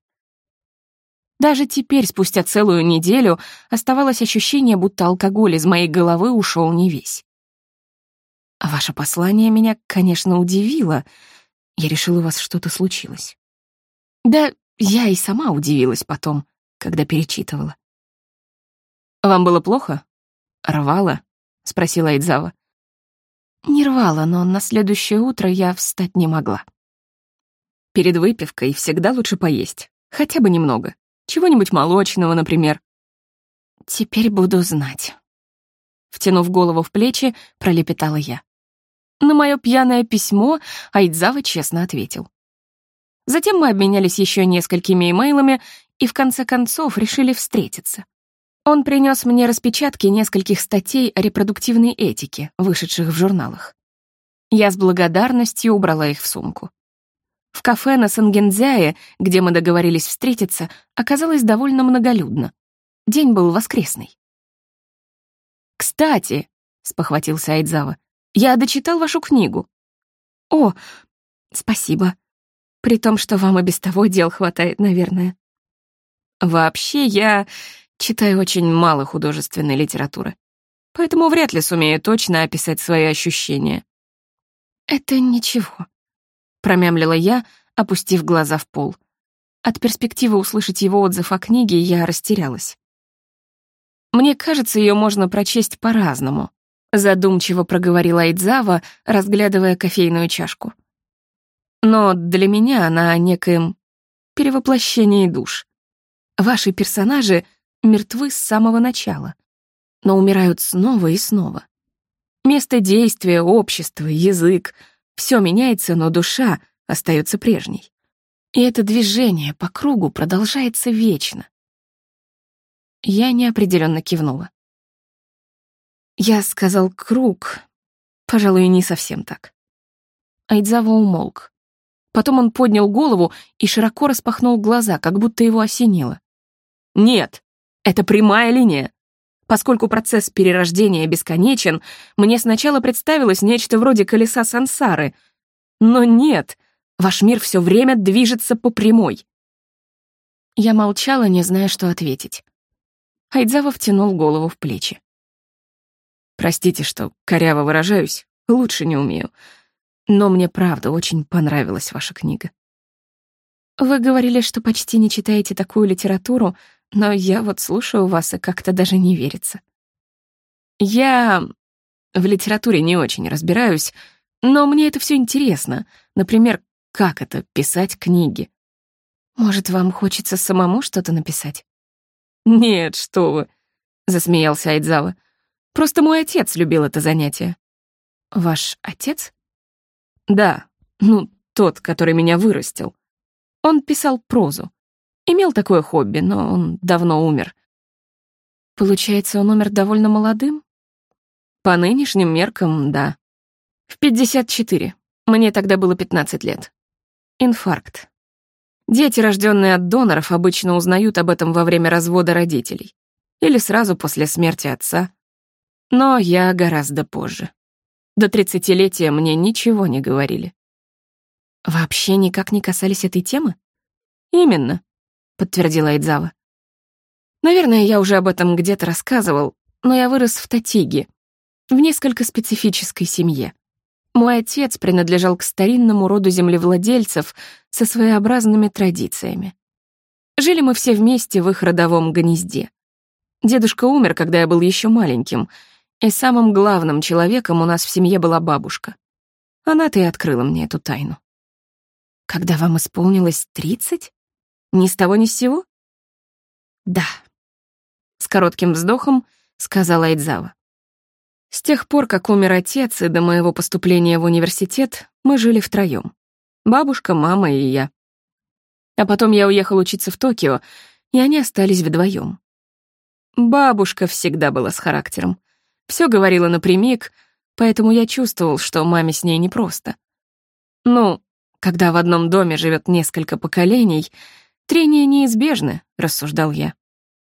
Даже теперь, спустя целую неделю, оставалось ощущение, будто алкоголь из моей головы ушел не весь. А ваше послание меня, конечно, удивило. Я решила, у вас что-то случилось. Да, я и сама удивилась потом, когда перечитывала. «Вам было плохо? Рвало?» — спросила Эйдзава. Не рвала, но на следующее утро я встать не могла. Перед выпивкой всегда лучше поесть, хотя бы немного. Чего-нибудь молочного, например. Теперь буду знать. Втянув голову в плечи, пролепетала я. На мое пьяное письмо Айдзава честно ответил. Затем мы обменялись еще несколькими имейлами и в конце концов решили встретиться. Он принес мне распечатки нескольких статей о репродуктивной этике, вышедших в журналах. Я с благодарностью убрала их в сумку. В кафе на Сангензяе, где мы договорились встретиться, оказалось довольно многолюдно. День был воскресный. «Кстати», — спохватился Айдзава, — «я дочитал вашу книгу». «О, спасибо. При том, что вам и без того дел хватает, наверное». «Вообще, я читаю очень мало художественной литературы, поэтому вряд ли сумею точно описать свои ощущения». «Это ничего», — промямлила я, опустив глаза в пол. От перспективы услышать его отзыв о книге я растерялась. Мне кажется, ее можно прочесть по-разному, задумчиво проговорила Айдзава, разглядывая кофейную чашку. Но для меня она о некоем перевоплощении душ. Ваши персонажи мертвы с самого начала, но умирают снова и снова. Место действия, общество, язык — все меняется, но душа остается прежней. И это движение по кругу продолжается вечно. Я неопределенно кивнула. Я сказал «круг», пожалуй, не совсем так. Айдзава умолк. Потом он поднял голову и широко распахнул глаза, как будто его осенило. «Нет, это прямая линия. Поскольку процесс перерождения бесконечен, мне сначала представилось нечто вроде колеса сансары. Но нет, ваш мир все время движется по прямой». Я молчала, не зная, что ответить. Айдзава втянул голову в плечи. «Простите, что коряво выражаюсь, лучше не умею. Но мне правда очень понравилась ваша книга». «Вы говорили, что почти не читаете такую литературу, но я вот слушаю вас и как-то даже не верится». «Я в литературе не очень разбираюсь, но мне это все интересно. Например, как это — писать книги. Может, вам хочется самому что-то написать? «Нет, что вы», — засмеялся Айдзава. «Просто мой отец любил это занятие». «Ваш отец?» «Да, ну, тот, который меня вырастил. Он писал прозу. Имел такое хобби, но он давно умер». «Получается, он умер довольно молодым?» «По нынешним меркам, да. В 54. Мне тогда было 15 лет. Инфаркт. Дети, рожденные от доноров, обычно узнают об этом во время развода родителей или сразу после смерти отца. Но я гораздо позже. До тридцатилетия мне ничего не говорили. Вообще никак не касались этой темы? Именно, подтвердила Айдзава. Наверное, я уже об этом где-то рассказывал, но я вырос в Татиге, в несколько специфической семье. Мой отец принадлежал к старинному роду землевладельцев со своеобразными традициями. Жили мы все вместе в их родовом гнезде. Дедушка умер, когда я был еще маленьким, и самым главным человеком у нас в семье была бабушка. Она-то и открыла мне эту тайну. Когда вам исполнилось тридцать? Ни с того ни с сего? Да. С коротким вздохом сказала Айдзава. С тех пор, как умер отец, и до моего поступления в университет, мы жили втроем. Бабушка, мама и я. А потом я уехал учиться в Токио, и они остались вдвоем. Бабушка всегда была с характером. Все говорила напрямик, поэтому я чувствовал, что маме с ней непросто. Ну, когда в одном доме живет несколько поколений, трения неизбежны, рассуждал я.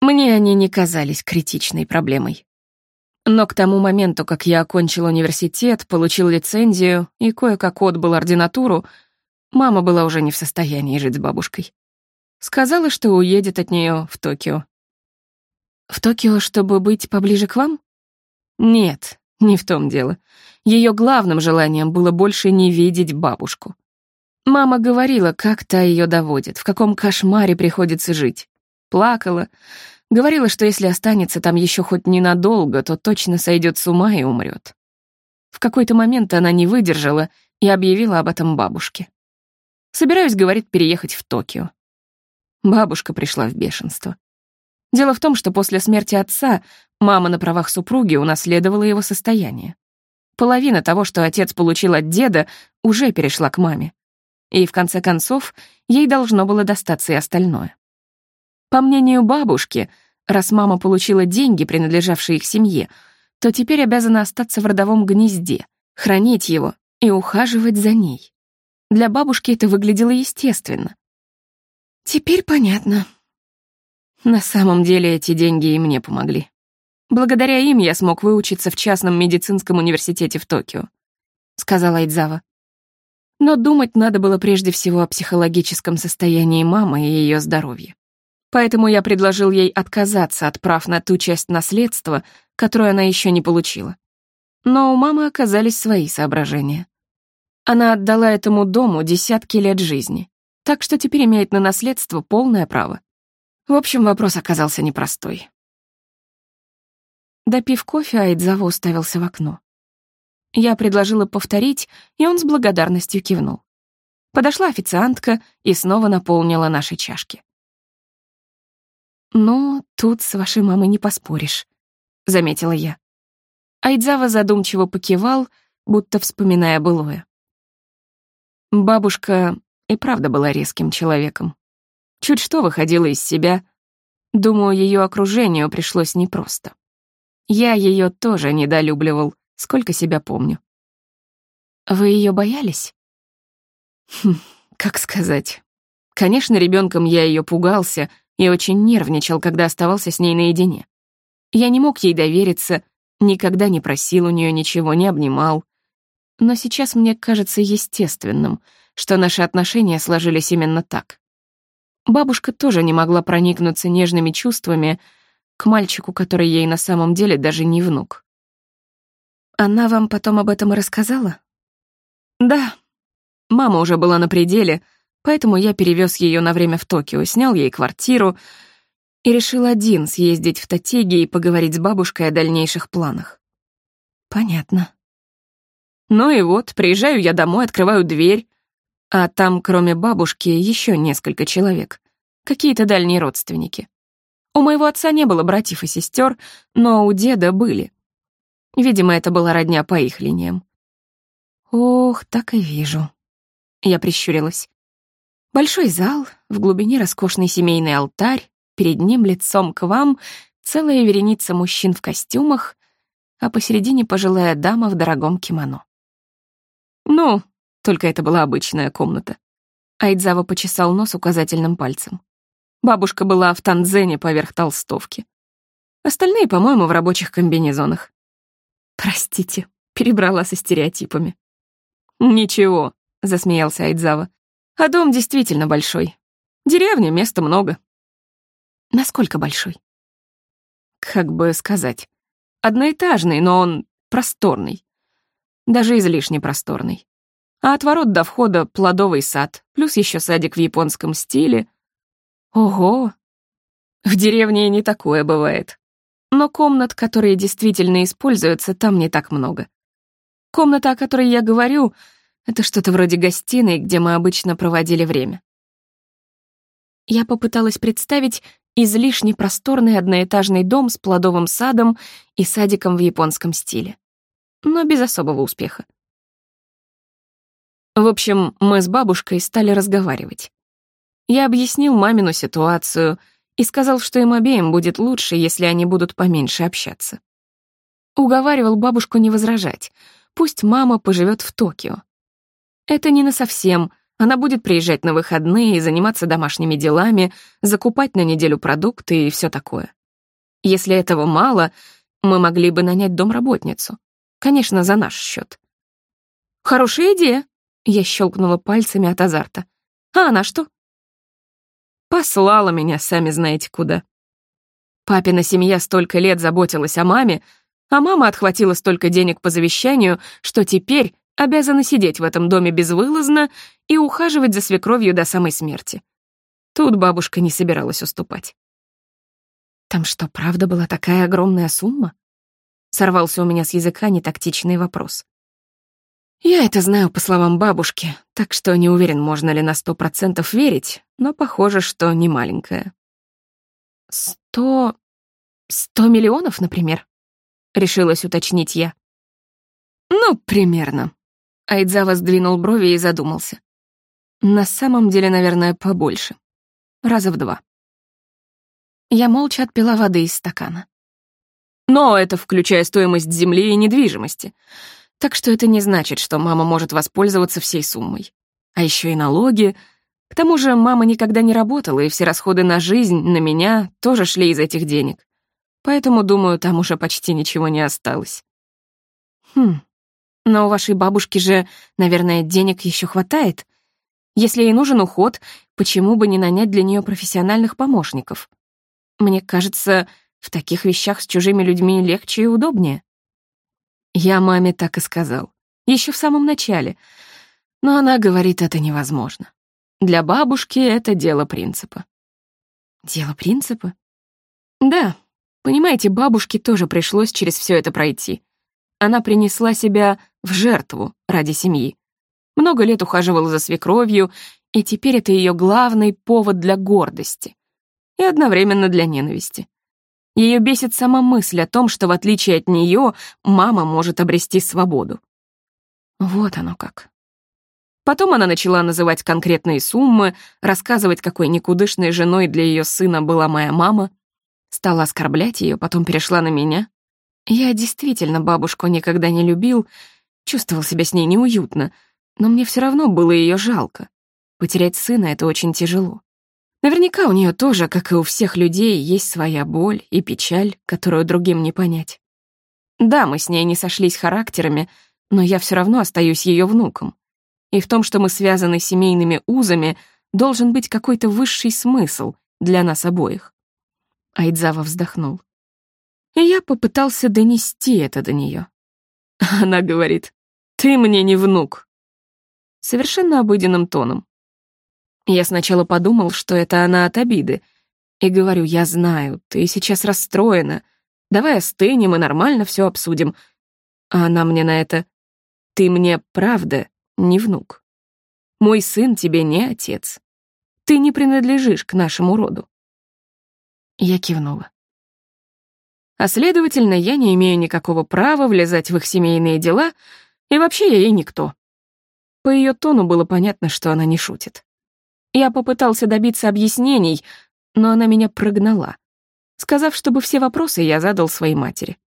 Мне они не казались критичной проблемой. Но к тому моменту, как я окончил университет, получил лицензию и кое-как отбыл ординатуру, мама была уже не в состоянии жить с бабушкой. Сказала, что уедет от нее в Токио. «В Токио, чтобы быть поближе к вам?» «Нет, не в том дело. Ее главным желанием было больше не видеть бабушку. Мама говорила, как та ее доводит, в каком кошмаре приходится жить. Плакала, Говорила, что если останется там еще хоть ненадолго, то точно сойдет с ума и умрет. В какой-то момент она не выдержала и объявила об этом бабушке. Собираюсь, говорит, переехать в Токио. Бабушка пришла в бешенство. Дело в том, что после смерти отца мама на правах супруги унаследовала его состояние. Половина того, что отец получил от деда, уже перешла к маме. И в конце концов, ей должно было достаться и остальное. По мнению бабушки, раз мама получила деньги, принадлежавшие их семье, то теперь обязана остаться в родовом гнезде, хранить его и ухаживать за ней. Для бабушки это выглядело естественно. Теперь понятно. На самом деле эти деньги и мне помогли. Благодаря им я смог выучиться в частном медицинском университете в Токио, сказала Айдзава. Но думать надо было прежде всего о психологическом состоянии мамы и ее здоровье. Поэтому я предложил ей отказаться от прав на ту часть наследства, которую она еще не получила. Но у мамы оказались свои соображения. Она отдала этому дому десятки лет жизни, так что теперь имеет на наследство полное право. В общем, вопрос оказался непростой. Допив кофе, Айдзава уставился в окно. Я предложила повторить, и он с благодарностью кивнул. Подошла официантка и снова наполнила наши чашки. «Ну, тут с вашей мамой не поспоришь», — заметила я. Айдзава задумчиво покивал, будто вспоминая былое. Бабушка и правда была резким человеком. Чуть что выходила из себя. Думаю, ее окружению пришлось непросто. Я ее тоже недолюбливал, сколько себя помню. Вы ее боялись? Хм, как сказать. Конечно, ребенком я ее пугался и очень нервничал, когда оставался с ней наедине. Я не мог ей довериться, никогда не просил у нее ничего, не обнимал. Но сейчас мне кажется естественным, что наши отношения сложились именно так. Бабушка тоже не могла проникнуться нежными чувствами, к мальчику, который ей на самом деле даже не внук. Она вам потом об этом и рассказала? Да. Мама уже была на пределе, поэтому я перевез ее на время в Токио, снял ей квартиру и решил один съездить в Татеги и поговорить с бабушкой о дальнейших планах. Понятно. Ну и вот, приезжаю я домой, открываю дверь, а там, кроме бабушки, еще несколько человек, какие-то дальние родственники. У моего отца не было братьев и сестер, но у деда были. Видимо, это была родня по их линиям. Ох, так и вижу. Я прищурилась. Большой зал, в глубине роскошный семейный алтарь, перед ним лицом к вам целая вереница мужчин в костюмах, а посередине пожилая дама в дорогом кимоно. Ну, только это была обычная комната. Айдзава почесал нос указательным пальцем. Бабушка была в танзене поверх толстовки. Остальные, по-моему, в рабочих комбинезонах. Простите, перебрала со стереотипами. Ничего, засмеялся Айдзава. А дом действительно большой. Деревня, места много. Насколько большой? Как бы сказать. Одноэтажный, но он просторный. Даже излишне просторный. А от ворот до входа плодовый сад, плюс еще садик в японском стиле, Ого! В деревне не такое бывает. Но комнат, которые действительно используются, там не так много. Комната, о которой я говорю, это что-то вроде гостиной, где мы обычно проводили время. Я попыталась представить излишне просторный одноэтажный дом с плодовым садом и садиком в японском стиле. Но без особого успеха. В общем, мы с бабушкой стали разговаривать. Я объяснил мамину ситуацию и сказал, что им обеим будет лучше, если они будут поменьше общаться. Уговаривал бабушку не возражать, пусть мама поживет в Токио. Это не насовсем, она будет приезжать на выходные и заниматься домашними делами, закупать на неделю продукты и все такое. Если этого мало, мы могли бы нанять домработницу. Конечно, за наш счет. «Хорошая идея», — я щелкнула пальцами от азарта. «А она что?» Послала меня, сами знаете куда. Папина семья столько лет заботилась о маме, а мама отхватила столько денег по завещанию, что теперь обязана сидеть в этом доме безвылазно и ухаживать за свекровью до самой смерти. Тут бабушка не собиралась уступать. Там что, правда была такая огромная сумма? Сорвался у меня с языка нетактичный вопрос. Я это знаю по словам бабушки, так что не уверен, можно ли на сто процентов верить, но похоже, что не маленькая. Сто... сто миллионов, например? Решилась уточнить я. Ну, примерно. Айдзава сдвинул брови и задумался. На самом деле, наверное, побольше. Раза в два. Я молча отпила воды из стакана. Но это включая стоимость земли и недвижимости. Так что это не значит, что мама может воспользоваться всей суммой. А еще и налоги. К тому же мама никогда не работала, и все расходы на жизнь, на меня, тоже шли из этих денег. Поэтому, думаю, там уже почти ничего не осталось. Хм, но у вашей бабушки же, наверное, денег еще хватает. Если ей нужен уход, почему бы не нанять для нее профессиональных помощников? Мне кажется, в таких вещах с чужими людьми легче и удобнее. Я маме так и сказал. Еще в самом начале. Но она говорит, это невозможно. Для бабушки это дело принципа. Дело принципа? Да. Понимаете, бабушке тоже пришлось через все это пройти. Она принесла себя в жертву ради семьи. Много лет ухаживала за свекровью, и теперь это ее главный повод для гордости и одновременно для ненависти. Ее бесит сама мысль о том, что в отличие от нее мама может обрести свободу. Вот оно как. Потом она начала называть конкретные суммы, рассказывать, какой никудышной женой для ее сына была моя мама, стала оскорблять ее, потом перешла на меня. Я действительно бабушку никогда не любил, чувствовал себя с ней неуютно, но мне все равно было ее жалко. Потерять сына — это очень тяжело. Наверняка у нее тоже, как и у всех людей, есть своя боль и печаль, которую другим не понять. Да, мы с ней не сошлись характерами, но я все равно остаюсь ее внуком. И в том, что мы связаны семейными узами, должен быть какой-то высший смысл для нас обоих. Айдзава вздохнул. И я попытался донести это до нее. Она говорит, «Ты мне не внук». Совершенно обыденным тоном. Я сначала подумал, что это она от обиды. И говорю, я знаю, ты сейчас расстроена. Давай остынем и нормально все обсудим. А она мне на это, ты мне правда не внук. Мой сын тебе не отец. Ты не принадлежишь к нашему роду. Я кивнула. А следовательно, я не имею никакого права влезать в их семейные дела, и вообще я ей никто. По ее тону было понятно, что она не шутит. Я попытался добиться объяснений, но она меня прогнала, сказав, чтобы все вопросы я задал своей матери.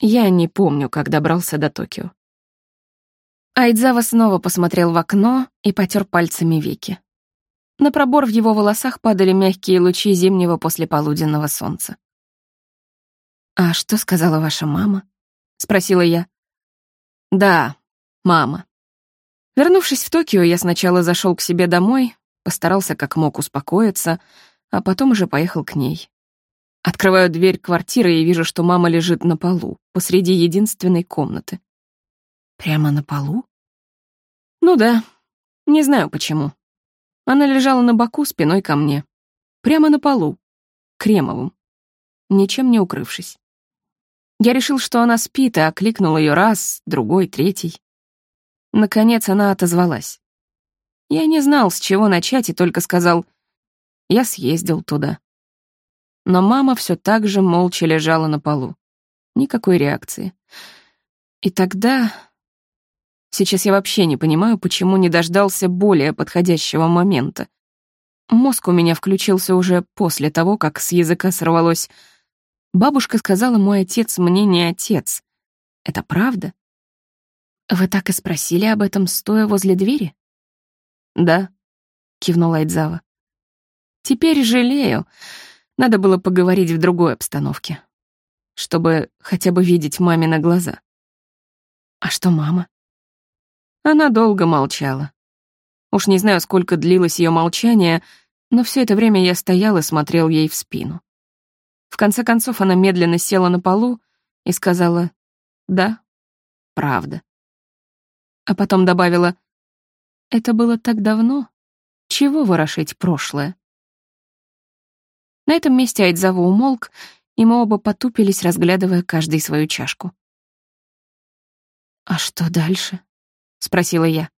Я не помню, как добрался до Токио. Айдзава снова посмотрел в окно и потер пальцами веки. На пробор в его волосах падали мягкие лучи зимнего послеполуденного солнца. «А что сказала ваша мама?» — спросила я. «Да, мама». Вернувшись в Токио, я сначала зашел к себе домой, постарался как мог успокоиться, а потом уже поехал к ней. Открываю дверь квартиры и вижу, что мама лежит на полу, посреди единственной комнаты. Прямо на полу? Ну да, не знаю почему. Она лежала на боку спиной ко мне. Прямо на полу, кремовым, ничем не укрывшись. Я решил, что она спит, и окликнул ее раз, другой, третий. Наконец она отозвалась. Я не знал, с чего начать, и только сказал, я съездил туда. Но мама все так же молча лежала на полу. Никакой реакции. И тогда... Сейчас я вообще не понимаю, почему не дождался более подходящего момента. Мозг у меня включился уже после того, как с языка сорвалось «Бабушка сказала, мой отец мне не отец. Это правда?» «Вы так и спросили об этом, стоя возле двери?» «Да», — кивнула Айдзава. «Теперь жалею. Надо было поговорить в другой обстановке, чтобы хотя бы видеть маме на глаза». «А что мама?» Она долго молчала. Уж не знаю, сколько длилось ее молчание, но все это время я стоял и смотрел ей в спину. В конце концов она медленно села на полу и сказала «Да, правда». А потом добавила это было так давно. Чего ворошить прошлое? На этом месте Айдзава умолк, и мы оба потупились, разглядывая каждый свою чашку. «А что дальше?» — спросила я.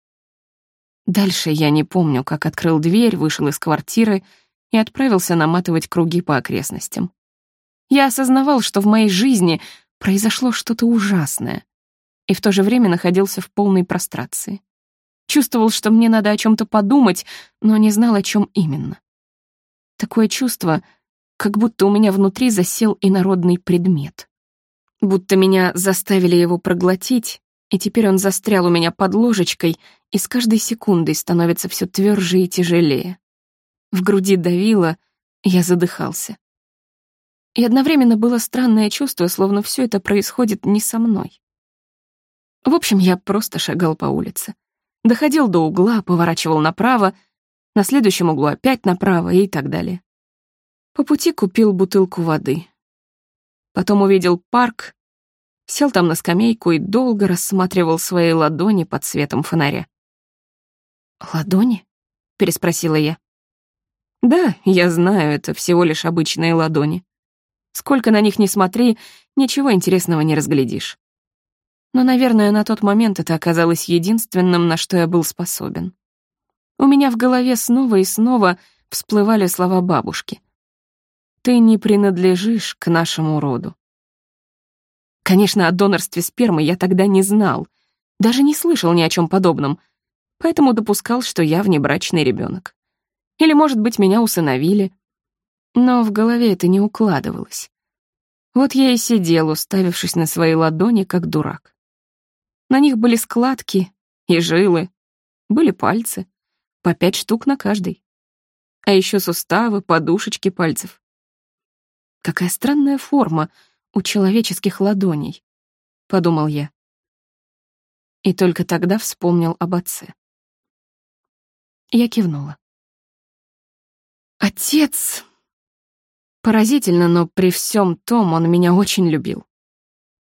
Дальше я не помню, как открыл дверь, вышел из квартиры и отправился наматывать круги по окрестностям. Я осознавал, что в моей жизни произошло что-то ужасное, и в то же время находился в полной прострации. Чувствовал, что мне надо о чем то подумать, но не знал, о чем именно. Такое чувство, как будто у меня внутри засел инородный предмет. Будто меня заставили его проглотить, и теперь он застрял у меня под ложечкой и с каждой секундой становится все тверже и тяжелее. В груди давило, я задыхался. И одновременно было странное чувство, словно все это происходит не со мной. В общем, я просто шагал по улице. Доходил до угла, поворачивал направо, на следующем углу опять направо и так далее. По пути купил бутылку воды. Потом увидел парк, сел там на скамейку и долго рассматривал свои ладони под светом фонаря. «Ладони?» — переспросила я. «Да, я знаю, это всего лишь обычные ладони. Сколько на них ни смотри, ничего интересного не разглядишь. Но, наверное, на тот момент это оказалось единственным, на что я был способен. У меня в голове снова и снова всплывали слова бабушки. «Ты не принадлежишь к нашему роду». Конечно, о донорстве спермы я тогда не знал, даже не слышал ни о чем подобном, поэтому допускал, что я внебрачный ребенок. Или, может быть, меня усыновили. Но в голове это не укладывалось. Вот я и сидел, уставившись на свои ладони, как дурак. На них были складки и жилы, были пальцы, по пять штук на каждой. А еще суставы, подушечки пальцев. Какая странная форма у человеческих ладоней, подумал я. И только тогда вспомнил об отце. Я кивнула. Отец Поразительно, но при всем том он меня очень любил.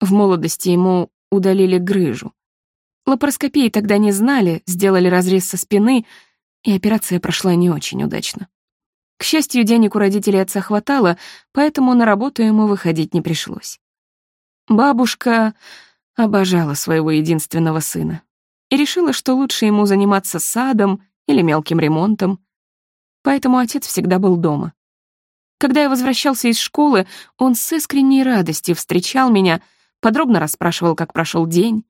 В молодости ему удалили грыжу. Лапароскопии тогда не знали, сделали разрез со спины, и операция прошла не очень удачно. К счастью, денег у родителей отца хватало, поэтому на работу ему выходить не пришлось. Бабушка обожала своего единственного сына и решила, что лучше ему заниматься садом или мелким ремонтом. Поэтому отец всегда был дома. Когда я возвращался из школы, он с искренней радостью встречал меня, подробно расспрашивал, как прошел день,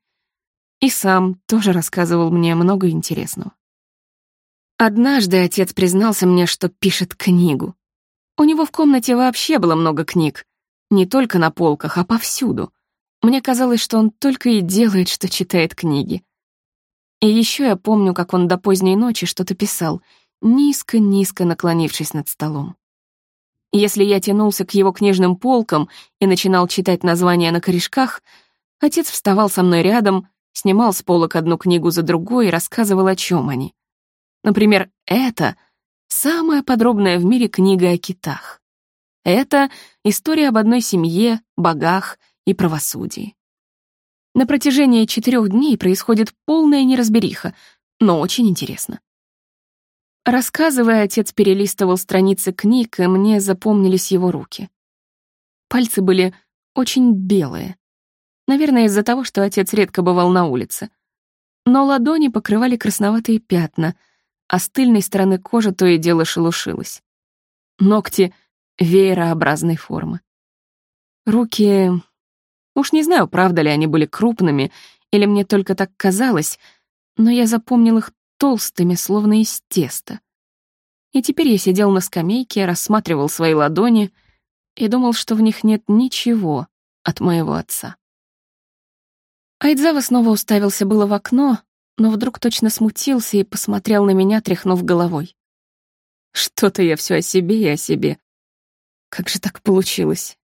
и сам тоже рассказывал мне много интересного. Однажды отец признался мне, что пишет книгу. У него в комнате вообще было много книг, не только на полках, а повсюду. Мне казалось, что он только и делает, что читает книги. И еще я помню, как он до поздней ночи что-то писал, низко-низко наклонившись над столом. Если я тянулся к его книжным полкам и начинал читать названия на корешках, отец вставал со мной рядом, снимал с полок одну книгу за другой и рассказывал, о чем они. Например, это — самая подробная в мире книга о китах. Это — история об одной семье, богах и правосудии. На протяжении четырех дней происходит полная неразбериха, но очень интересно. Рассказывая, отец перелистывал страницы книг, и мне запомнились его руки. Пальцы были очень белые. Наверное, из-за того, что отец редко бывал на улице. Но ладони покрывали красноватые пятна, а с тыльной стороны кожи то и дело шелушилась. Ногти веерообразной формы. Руки... Уж не знаю, правда ли они были крупными, или мне только так казалось, но я запомнил их толстыми, словно из теста. И теперь я сидел на скамейке, рассматривал свои ладони и думал, что в них нет ничего от моего отца. Айдзава снова уставился было в окно, но вдруг точно смутился и посмотрел на меня, тряхнув головой. Что-то я все о себе и о себе. Как же так получилось?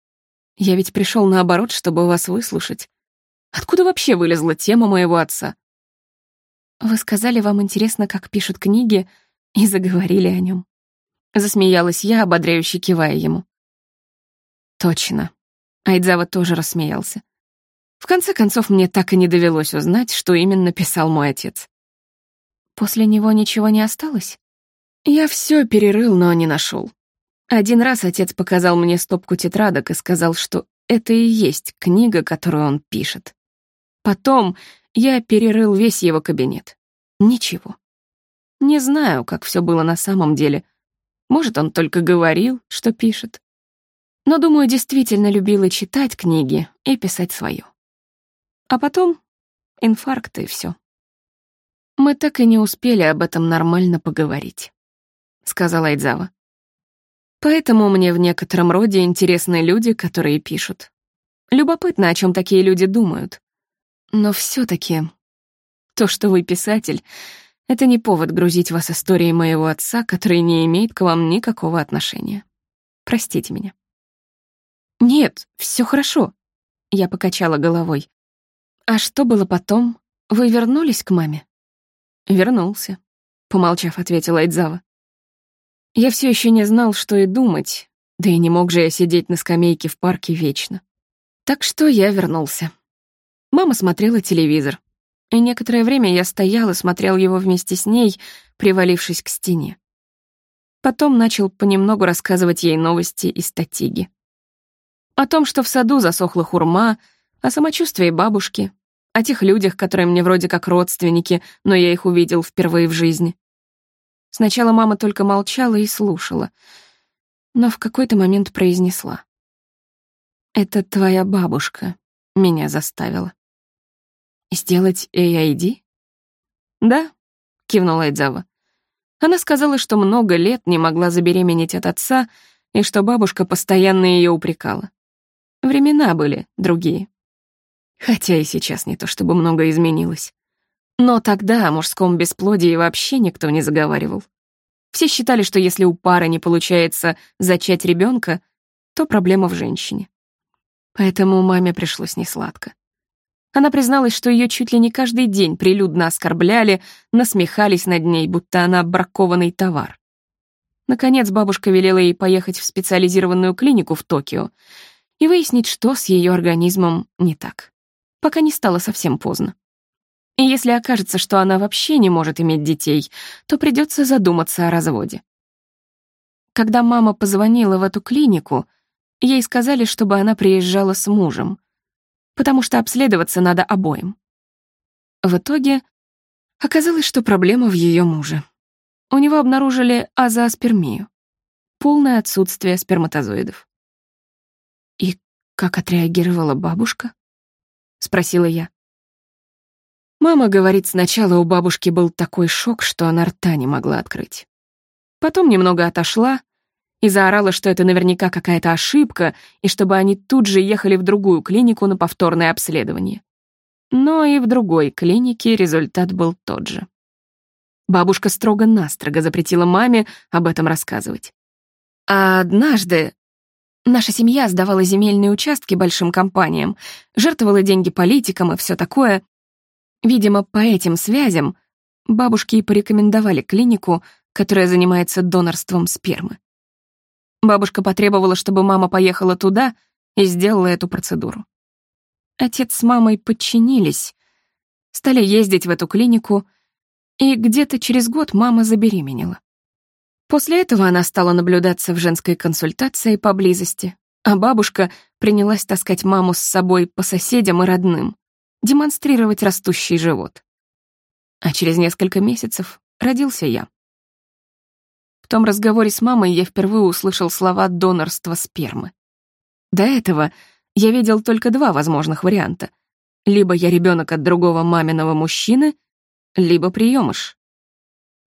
Я ведь пришел наоборот, чтобы вас выслушать. Откуда вообще вылезла тема моего отца? Вы сказали, вам интересно, как пишут книги, и заговорили о нем. Засмеялась я, ободряюще кивая ему. Точно. Айдзава тоже рассмеялся. В конце концов, мне так и не довелось узнать, что именно писал мой отец. После него ничего не осталось? Я все перерыл, но не нашел. Один раз отец показал мне стопку тетрадок и сказал, что это и есть книга, которую он пишет. Потом я перерыл весь его кабинет. Ничего. Не знаю, как все было на самом деле. Может, он только говорил, что пишет. Но, думаю, действительно любила читать книги и писать свое. А потом инфаркт и все. Мы так и не успели об этом нормально поговорить, сказала Айдзава. Поэтому мне в некотором роде интересны люди, которые пишут. Любопытно, о чем такие люди думают. Но все таки то, что вы писатель, это не повод грузить вас историей моего отца, который не имеет к вам никакого отношения. Простите меня. Нет, все хорошо. Я покачала головой. А что было потом? Вы вернулись к маме? Вернулся, помолчав, ответила Айдзава. Я все еще не знал, что и думать, да и не мог же я сидеть на скамейке в парке вечно. Так что я вернулся. Мама смотрела телевизор, и некоторое время я стоял и смотрел его вместе с ней, привалившись к стене. Потом начал понемногу рассказывать ей новости из Татиги. О том, что в саду засохла хурма, о самочувствии бабушки, о тех людях, которые мне вроде как родственники, но я их увидел впервые в жизни. Сначала мама только молчала и слушала, но в какой-то момент произнесла. «Это твоя бабушка меня заставила». «Сделать AID?» «Да», — кивнула Эдзава. Она сказала, что много лет не могла забеременеть от отца и что бабушка постоянно ее упрекала. Времена были другие. Хотя и сейчас не то чтобы много изменилось. Но тогда о мужском бесплодии вообще никто не заговаривал. Все считали, что если у пары не получается зачать ребенка, то проблема в женщине. Поэтому маме пришлось несладко. Она призналась, что ее чуть ли не каждый день прилюдно оскорбляли, насмехались над ней, будто она бракованный товар. Наконец бабушка велела ей поехать в специализированную клинику в Токио и выяснить, что с ее организмом не так пока не стало совсем поздно. И если окажется, что она вообще не может иметь детей, то придется задуматься о разводе. Когда мама позвонила в эту клинику, ей сказали, чтобы она приезжала с мужем, потому что обследоваться надо обоим. В итоге оказалось, что проблема в ее муже. У него обнаружили азооспермию, полное отсутствие сперматозоидов. И как отреагировала бабушка? — спросила я. Мама говорит, сначала у бабушки был такой шок, что она рта не могла открыть. Потом немного отошла и заорала, что это наверняка какая-то ошибка, и чтобы они тут же ехали в другую клинику на повторное обследование. Но и в другой клинике результат был тот же. Бабушка строго-настрого запретила маме об этом рассказывать. А однажды Наша семья сдавала земельные участки большим компаниям, жертвовала деньги политикам и все такое. Видимо, по этим связям бабушки и порекомендовали клинику, которая занимается донорством спермы. Бабушка потребовала, чтобы мама поехала туда и сделала эту процедуру. Отец с мамой подчинились, стали ездить в эту клинику, и где-то через год мама забеременела. После этого она стала наблюдаться в женской консультации поблизости, а бабушка принялась таскать маму с собой по соседям и родным, демонстрировать растущий живот. А через несколько месяцев родился я. В том разговоре с мамой я впервые услышал слова донорства спермы. До этого я видел только два возможных варианта. Либо я ребенок от другого маминого мужчины, либо приемыш.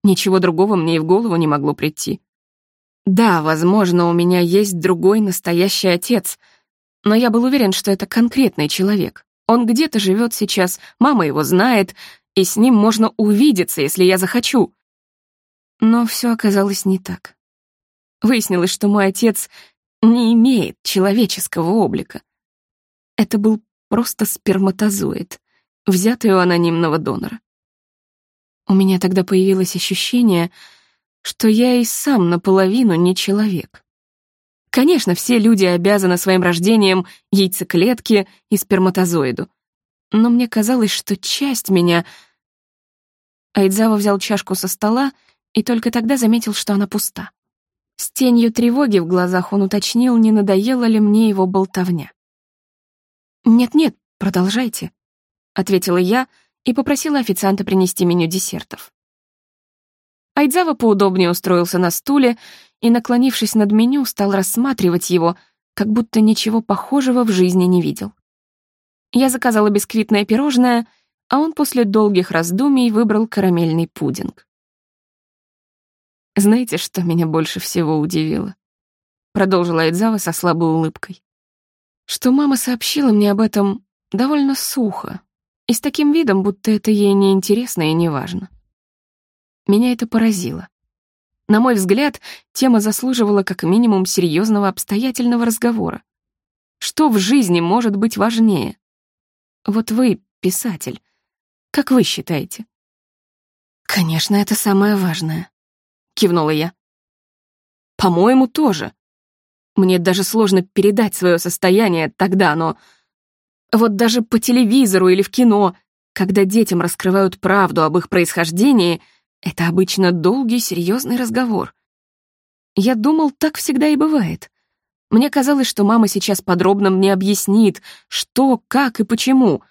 Ничего другого мне и в голову не могло прийти. Да, возможно, у меня есть другой настоящий отец, но я был уверен, что это конкретный человек. Он где-то живет сейчас, мама его знает, и с ним можно увидеться, если я захочу. Но все оказалось не так. Выяснилось, что мой отец не имеет человеческого облика. Это был просто сперматозоид, взятый у анонимного донора. У меня тогда появилось ощущение, что я и сам наполовину не человек. Конечно, все люди обязаны своим рождением яйцеклетке и сперматозоиду. Но мне казалось, что часть меня... Айдзава взял чашку со стола и только тогда заметил, что она пуста. С тенью тревоги в глазах он уточнил, не надоела ли мне его болтовня. «Нет-нет, продолжайте», — ответила я, — и попросила официанта принести меню десертов. Айдзава поудобнее устроился на стуле и, наклонившись над меню, стал рассматривать его, как будто ничего похожего в жизни не видел. Я заказала бисквитное пирожное, а он после долгих раздумий выбрал карамельный пудинг. «Знаете, что меня больше всего удивило?» Продолжила Эдзава со слабой улыбкой. «Что мама сообщила мне об этом довольно сухо и с таким видом, будто это ей не интересно и не важно. Меня это поразило. На мой взгляд, тема заслуживала как минимум серьезного обстоятельного разговора. Что в жизни может быть важнее? Вот вы, писатель, как вы считаете? Конечно, это самое важное, кивнула я. По-моему, тоже. Мне даже сложно передать свое состояние тогда, но... Вот даже по телевизору или в кино, когда детям раскрывают правду об их происхождении — это обычно долгий, серьезный разговор. Я думал, так всегда и бывает. Мне казалось, что мама сейчас подробно мне объяснит, что, как и почему.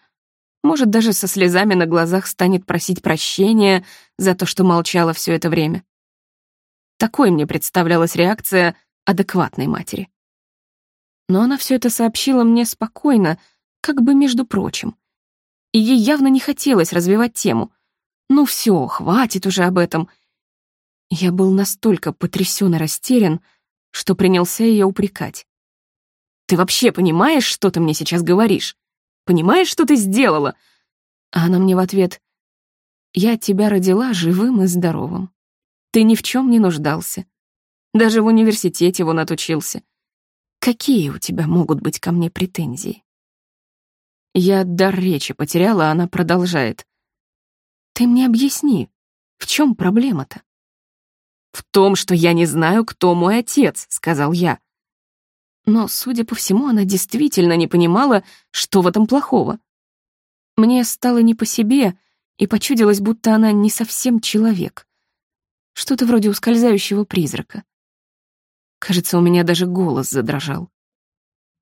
Может, даже со слезами на глазах станет просить прощения за то, что молчала все это время. Такой мне представлялась реакция адекватной матери. Но она все это сообщила мне спокойно, как бы между прочим. И ей явно не хотелось развивать тему — ну все, хватит уже об этом. Я был настолько потрясен и растерян, что принялся ее упрекать. «Ты вообще понимаешь, что ты мне сейчас говоришь? Понимаешь, что ты сделала?» А она мне в ответ, «Я тебя родила живым и здоровым. Ты ни в чем не нуждался. Даже в университете вон отучился. Какие у тебя могут быть ко мне претензии?» Я дар речи потеряла, а она продолжает. Ты мне объясни, в чем проблема-то? В том, что я не знаю, кто мой отец, сказал я. Но, судя по всему, она действительно не понимала, что в этом плохого. Мне стало не по себе, и почудилось, будто она не совсем человек. Что-то вроде ускользающего призрака. Кажется, у меня даже голос задрожал.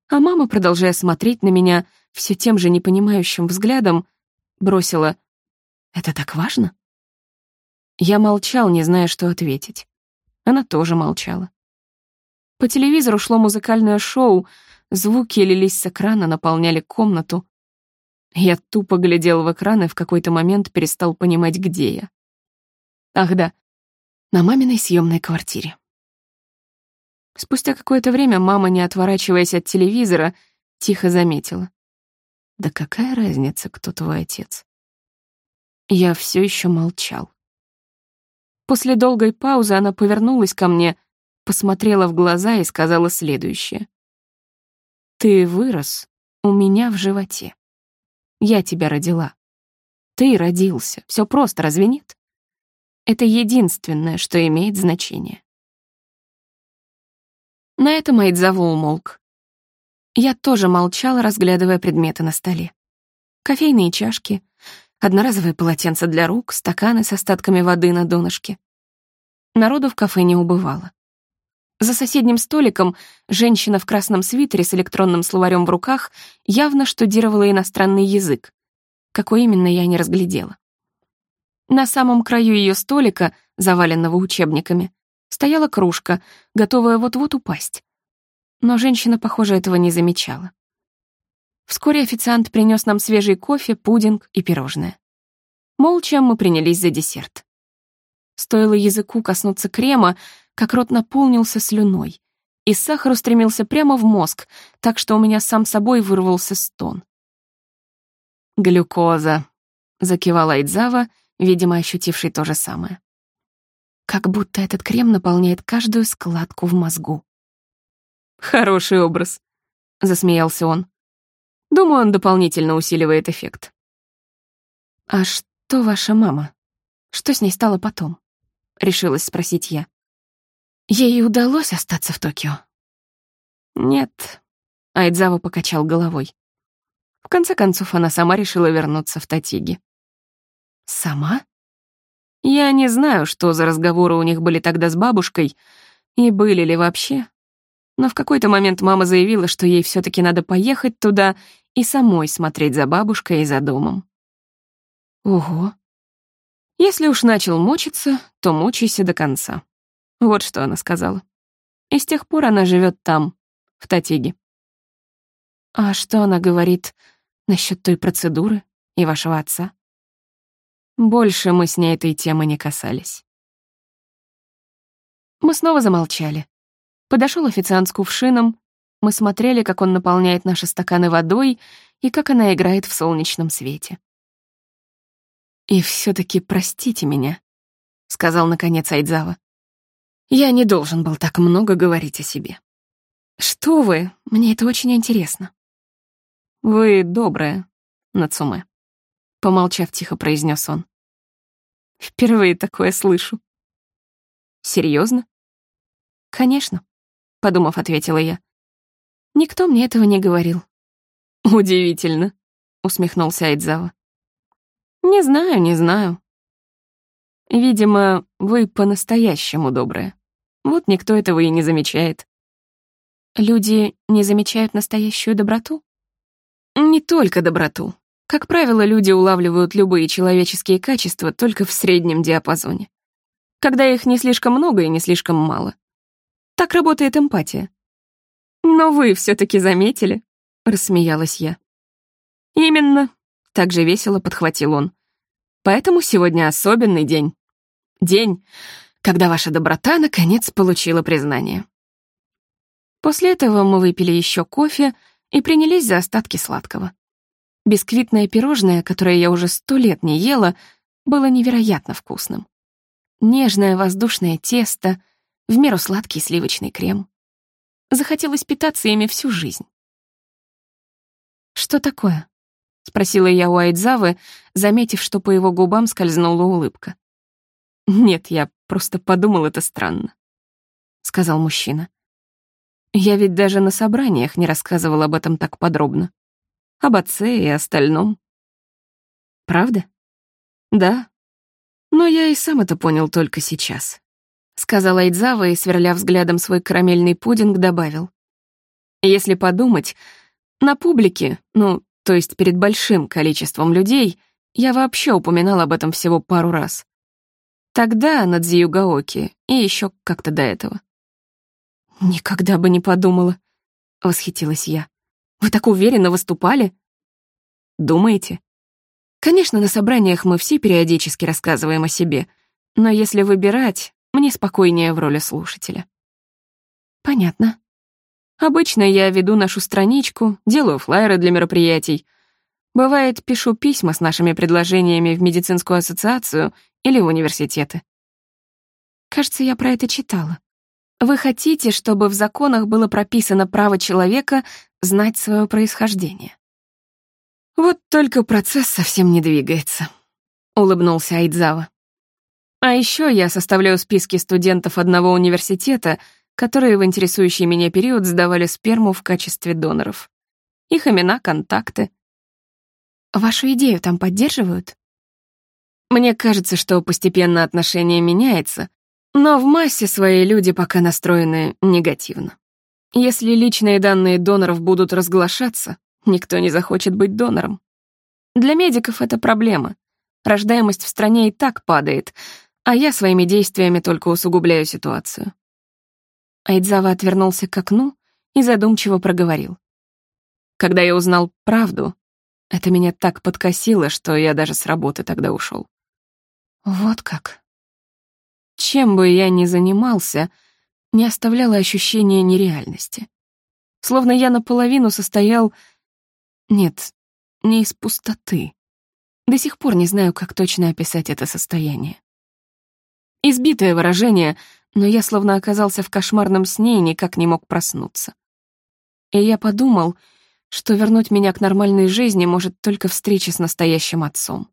А мама, продолжая смотреть на меня все тем же непонимающим взглядом, бросила это так важно? Я молчал, не зная, что ответить. Она тоже молчала. По телевизору шло музыкальное шоу, звуки лились с экрана, наполняли комнату. Я тупо глядел в экран и в какой-то момент перестал понимать, где я. Ах да, на маминой съемной квартире. Спустя какое-то время мама, не отворачиваясь от телевизора, тихо заметила. «Да какая разница, кто твой отец?» Я все еще молчал. После долгой паузы она повернулась ко мне, посмотрела в глаза и сказала следующее. «Ты вырос у меня в животе. Я тебя родила. Ты родился. Все просто, разве нет? Это единственное, что имеет значение». На этом Айдзава умолк. Я тоже молчала, разглядывая предметы на столе. Кофейные чашки, одноразовые полотенца для рук, стаканы с остатками воды на донышке. Народу в кафе не убывало. За соседним столиком женщина в красном свитере с электронным словарем в руках явно штудировала иностранный язык. Какой именно, я не разглядела. На самом краю ее столика, заваленного учебниками, стояла кружка, готовая вот-вот упасть. Но женщина, похоже, этого не замечала. Вскоре официант принес нам свежий кофе, пудинг и пирожное. Молча мы принялись за десерт. Стоило языку коснуться крема, как рот наполнился слюной, и сахар устремился прямо в мозг, так что у меня сам собой вырвался стон. «Глюкоза», — закивала Айдзава, видимо, ощутивший то же самое. Как будто этот крем наполняет каждую складку в мозгу. «Хороший образ», — засмеялся он. Думаю, он дополнительно усиливает эффект. «А что ваша мама? Что с ней стало потом?» — решилась спросить я. «Ей удалось остаться в Токио?» «Нет», — Айдзава покачал головой. В конце концов, она сама решила вернуться в Татиги. «Сама?» Я не знаю, что за разговоры у них были тогда с бабушкой, и были ли вообще. Но в какой-то момент мама заявила, что ей все таки надо поехать туда и самой смотреть за бабушкой и за домом. Ого. Если уж начал мучиться, то мучайся до конца. Вот что она сказала. И с тех пор она живет там, в Татиге. А что она говорит насчет той процедуры и вашего отца? Больше мы с ней этой темы не касались. Мы снова замолчали. Подошел официант с кувшином. Мы смотрели, как он наполняет наши стаканы водой и как она играет в солнечном свете. «И все таки простите меня», — сказал наконец Айдзава. «Я не должен был так много говорить о себе». «Что вы? Мне это очень интересно». «Вы добрая, Нацуме», — помолчав, тихо произнес он. «Впервые такое слышу». Серьезно? «Конечно», — подумав, ответила я. «Никто мне этого не говорил». «Удивительно», — усмехнулся Айдзава. «Не знаю, не знаю. Видимо, вы по-настоящему добрая. Вот никто этого и не замечает». «Люди не замечают настоящую доброту?» «Не только доброту. Как правило, люди улавливают любые человеческие качества только в среднем диапазоне. Когда их не слишком много и не слишком мало. Так работает эмпатия. «Но вы все таки заметили», — рассмеялась я. «Именно», — так же весело подхватил он. «Поэтому сегодня особенный день. День, когда ваша доброта наконец получила признание». После этого мы выпили еще кофе и принялись за остатки сладкого. Бисквитное пирожное, которое я уже сто лет не ела, было невероятно вкусным. Нежное воздушное тесто, в меру сладкий сливочный крем. Захотелось питаться ими всю жизнь. «Что такое?» — спросила я у Айдзавы, заметив, что по его губам скользнула улыбка. «Нет, я просто подумал, это странно», — сказал мужчина. «Я ведь даже на собраниях не рассказывал об этом так подробно. Об отце и остальном». «Правда?» «Да. Но я и сам это понял только сейчас сказал Айдзава и, сверля взглядом свой карамельный пудинг, добавил. Если подумать, на публике, ну, то есть перед большим количеством людей, я вообще упоминал об этом всего пару раз. Тогда над Зиюгаоки и еще как-то до этого. «Никогда бы не подумала», — восхитилась я. «Вы так уверенно выступали?» «Думаете?» «Конечно, на собраниях мы все периодически рассказываем о себе, но если выбирать, мне спокойнее в роли слушателя. Понятно. Обычно я веду нашу страничку, делаю флайеры для мероприятий. Бывает, пишу письма с нашими предложениями в медицинскую ассоциацию или в университеты. Кажется, я про это читала. Вы хотите, чтобы в законах было прописано право человека знать свое происхождение? Вот только процесс совсем не двигается, — улыбнулся Айдзава. А еще я составляю списки студентов одного университета, которые в интересующий меня период сдавали сперму в качестве доноров. Их имена, контакты. Вашу идею там поддерживают? Мне кажется, что постепенно отношение меняется, но в массе своей люди пока настроены негативно. Если личные данные доноров будут разглашаться, никто не захочет быть донором. Для медиков это проблема. Рождаемость в стране и так падает, а я своими действиями только усугубляю ситуацию. Айдзава отвернулся к окну и задумчиво проговорил. Когда я узнал правду, это меня так подкосило, что я даже с работы тогда ушел. Вот как. Чем бы я ни занимался, не оставляло ощущения нереальности. Словно я наполовину состоял... Нет, не из пустоты. До сих пор не знаю, как точно описать это состояние. Избитое выражение, но я словно оказался в кошмарном сне и никак не мог проснуться. И я подумал, что вернуть меня к нормальной жизни может только встреча с настоящим отцом.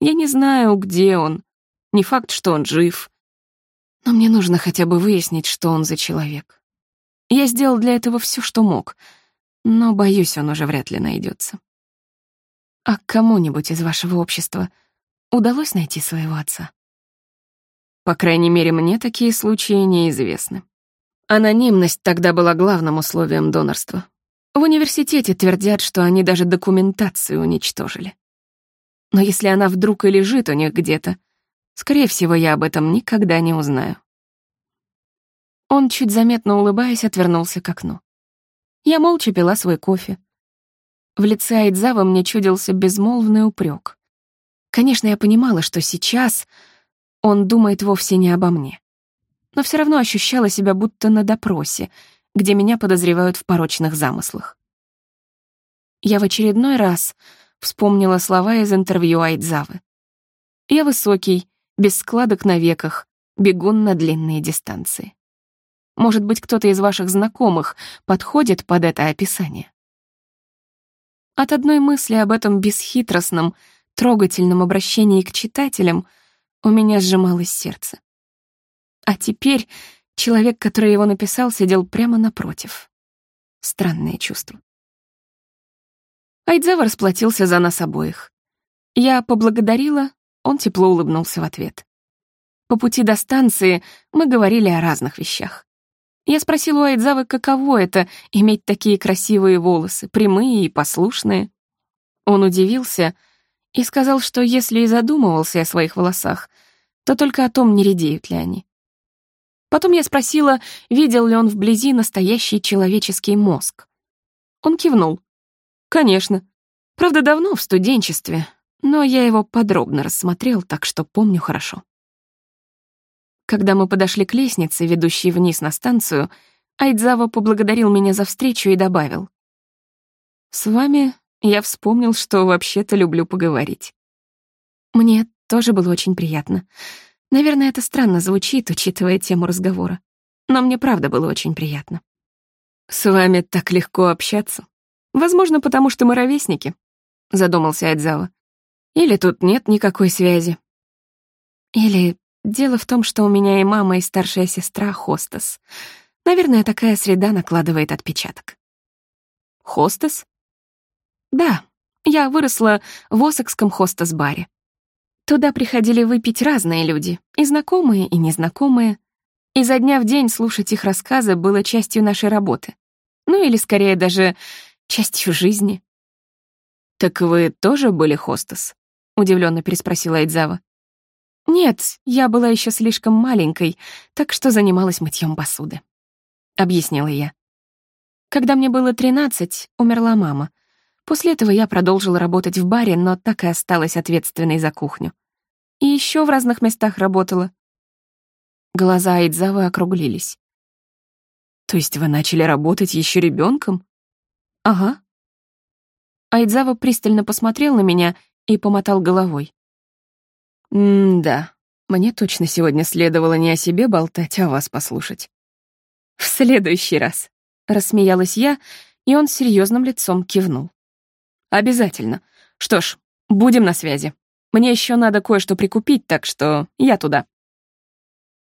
Я не знаю, где он, не факт, что он жив, но мне нужно хотя бы выяснить, что он за человек. Я сделал для этого все, что мог, но, боюсь, он уже вряд ли найдется. А кому-нибудь из вашего общества удалось найти своего отца? По крайней мере, мне такие случаи неизвестны. Анонимность тогда была главным условием донорства. В университете твердят, что они даже документацию уничтожили. Но если она вдруг и лежит у них где-то, скорее всего, я об этом никогда не узнаю. Он, чуть заметно улыбаясь, отвернулся к окну. Я молча пила свой кофе. В лице Айдзава мне чудился безмолвный упрек. Конечно, я понимала, что сейчас он думает вовсе не обо мне. Но все равно ощущала себя будто на допросе, где меня подозревают в порочных замыслах. Я в очередной раз вспомнила слова из интервью Айдзавы. Я высокий, без складок на веках, бегун на длинные дистанции. Может быть, кто-то из ваших знакомых подходит под это описание? От одной мысли об этом бесхитростном, трогательном обращении к читателям у меня сжималось сердце. А теперь человек, который его написал, сидел прямо напротив. Странное чувство. Айдзева расплатился за нас обоих. Я поблагодарила, он тепло улыбнулся в ответ. По пути до станции мы говорили о разных вещах. Я спросила у Айдзавы, каково это — иметь такие красивые волосы, прямые и послушные. Он удивился и сказал, что если и задумывался о своих волосах, то только о том, не редеют ли они. Потом я спросила, видел ли он вблизи настоящий человеческий мозг. Он кивнул. «Конечно. Правда, давно, в студенчестве, но я его подробно рассмотрел, так что помню хорошо». Когда мы подошли к лестнице, ведущей вниз на станцию, Айдзава поблагодарил меня за встречу и добавил. «С вами я вспомнил, что вообще-то люблю поговорить». Мне тоже было очень приятно. Наверное, это странно звучит, учитывая тему разговора. Но мне правда было очень приятно. «С вами так легко общаться. Возможно, потому что мы ровесники», — задумался Айдзава. «Или тут нет никакой связи». «Или Дело в том, что у меня и мама, и старшая сестра — хостес. Наверное, такая среда накладывает отпечаток. Хостес? Да, я выросла в Осокском хостес-баре. Туда приходили выпить разные люди, и знакомые, и незнакомые. И за дня в день слушать их рассказы было частью нашей работы. Ну или, скорее, даже частью жизни. «Так вы тоже были хостес?» — удивленно переспросила Айдзава. «Нет, я была еще слишком маленькой, так что занималась мытьем посуды», — объяснила я. Когда мне было 13, умерла мама. После этого я продолжила работать в баре, но так и осталась ответственной за кухню. И еще в разных местах работала. Глаза Айдзавы округлились. «То есть вы начали работать еще ребенком? «Ага». Айдзава пристально посмотрел на меня и помотал головой. М-да, мне точно сегодня следовало не о себе болтать, а вас послушать. В следующий раз, рассмеялась я, и он серьезным лицом кивнул. Обязательно. Что ж, будем на связи. Мне еще надо кое-что прикупить, так что я туда.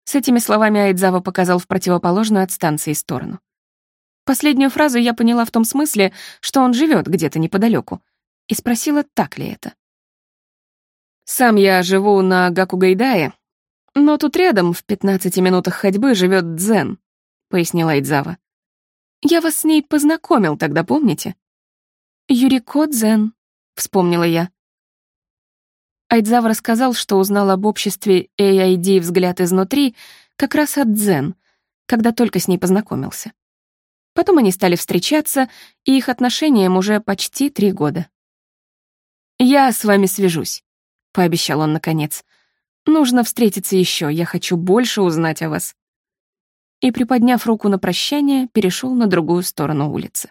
С этими словами Айдзава показал в противоположную от станции сторону. Последнюю фразу я поняла в том смысле, что он живет где-то неподалеку, и спросила, так ли это. Сам я живу на Гакугайдае, но тут рядом, в 15 минутах ходьбы, живет Дзен, пояснила Айдзава. Я вас с ней познакомил тогда, помните? Юрико Дзен, вспомнила я. Айдзава рассказал, что узнал об обществе AID «Взгляд изнутри» как раз от Дзен, когда только с ней познакомился. Потом они стали встречаться, и их отношениям уже почти три года. «Я с вами свяжусь», — пообещал он наконец. «Нужно встретиться еще, я хочу больше узнать о вас». И, приподняв руку на прощание, перешел на другую сторону улицы.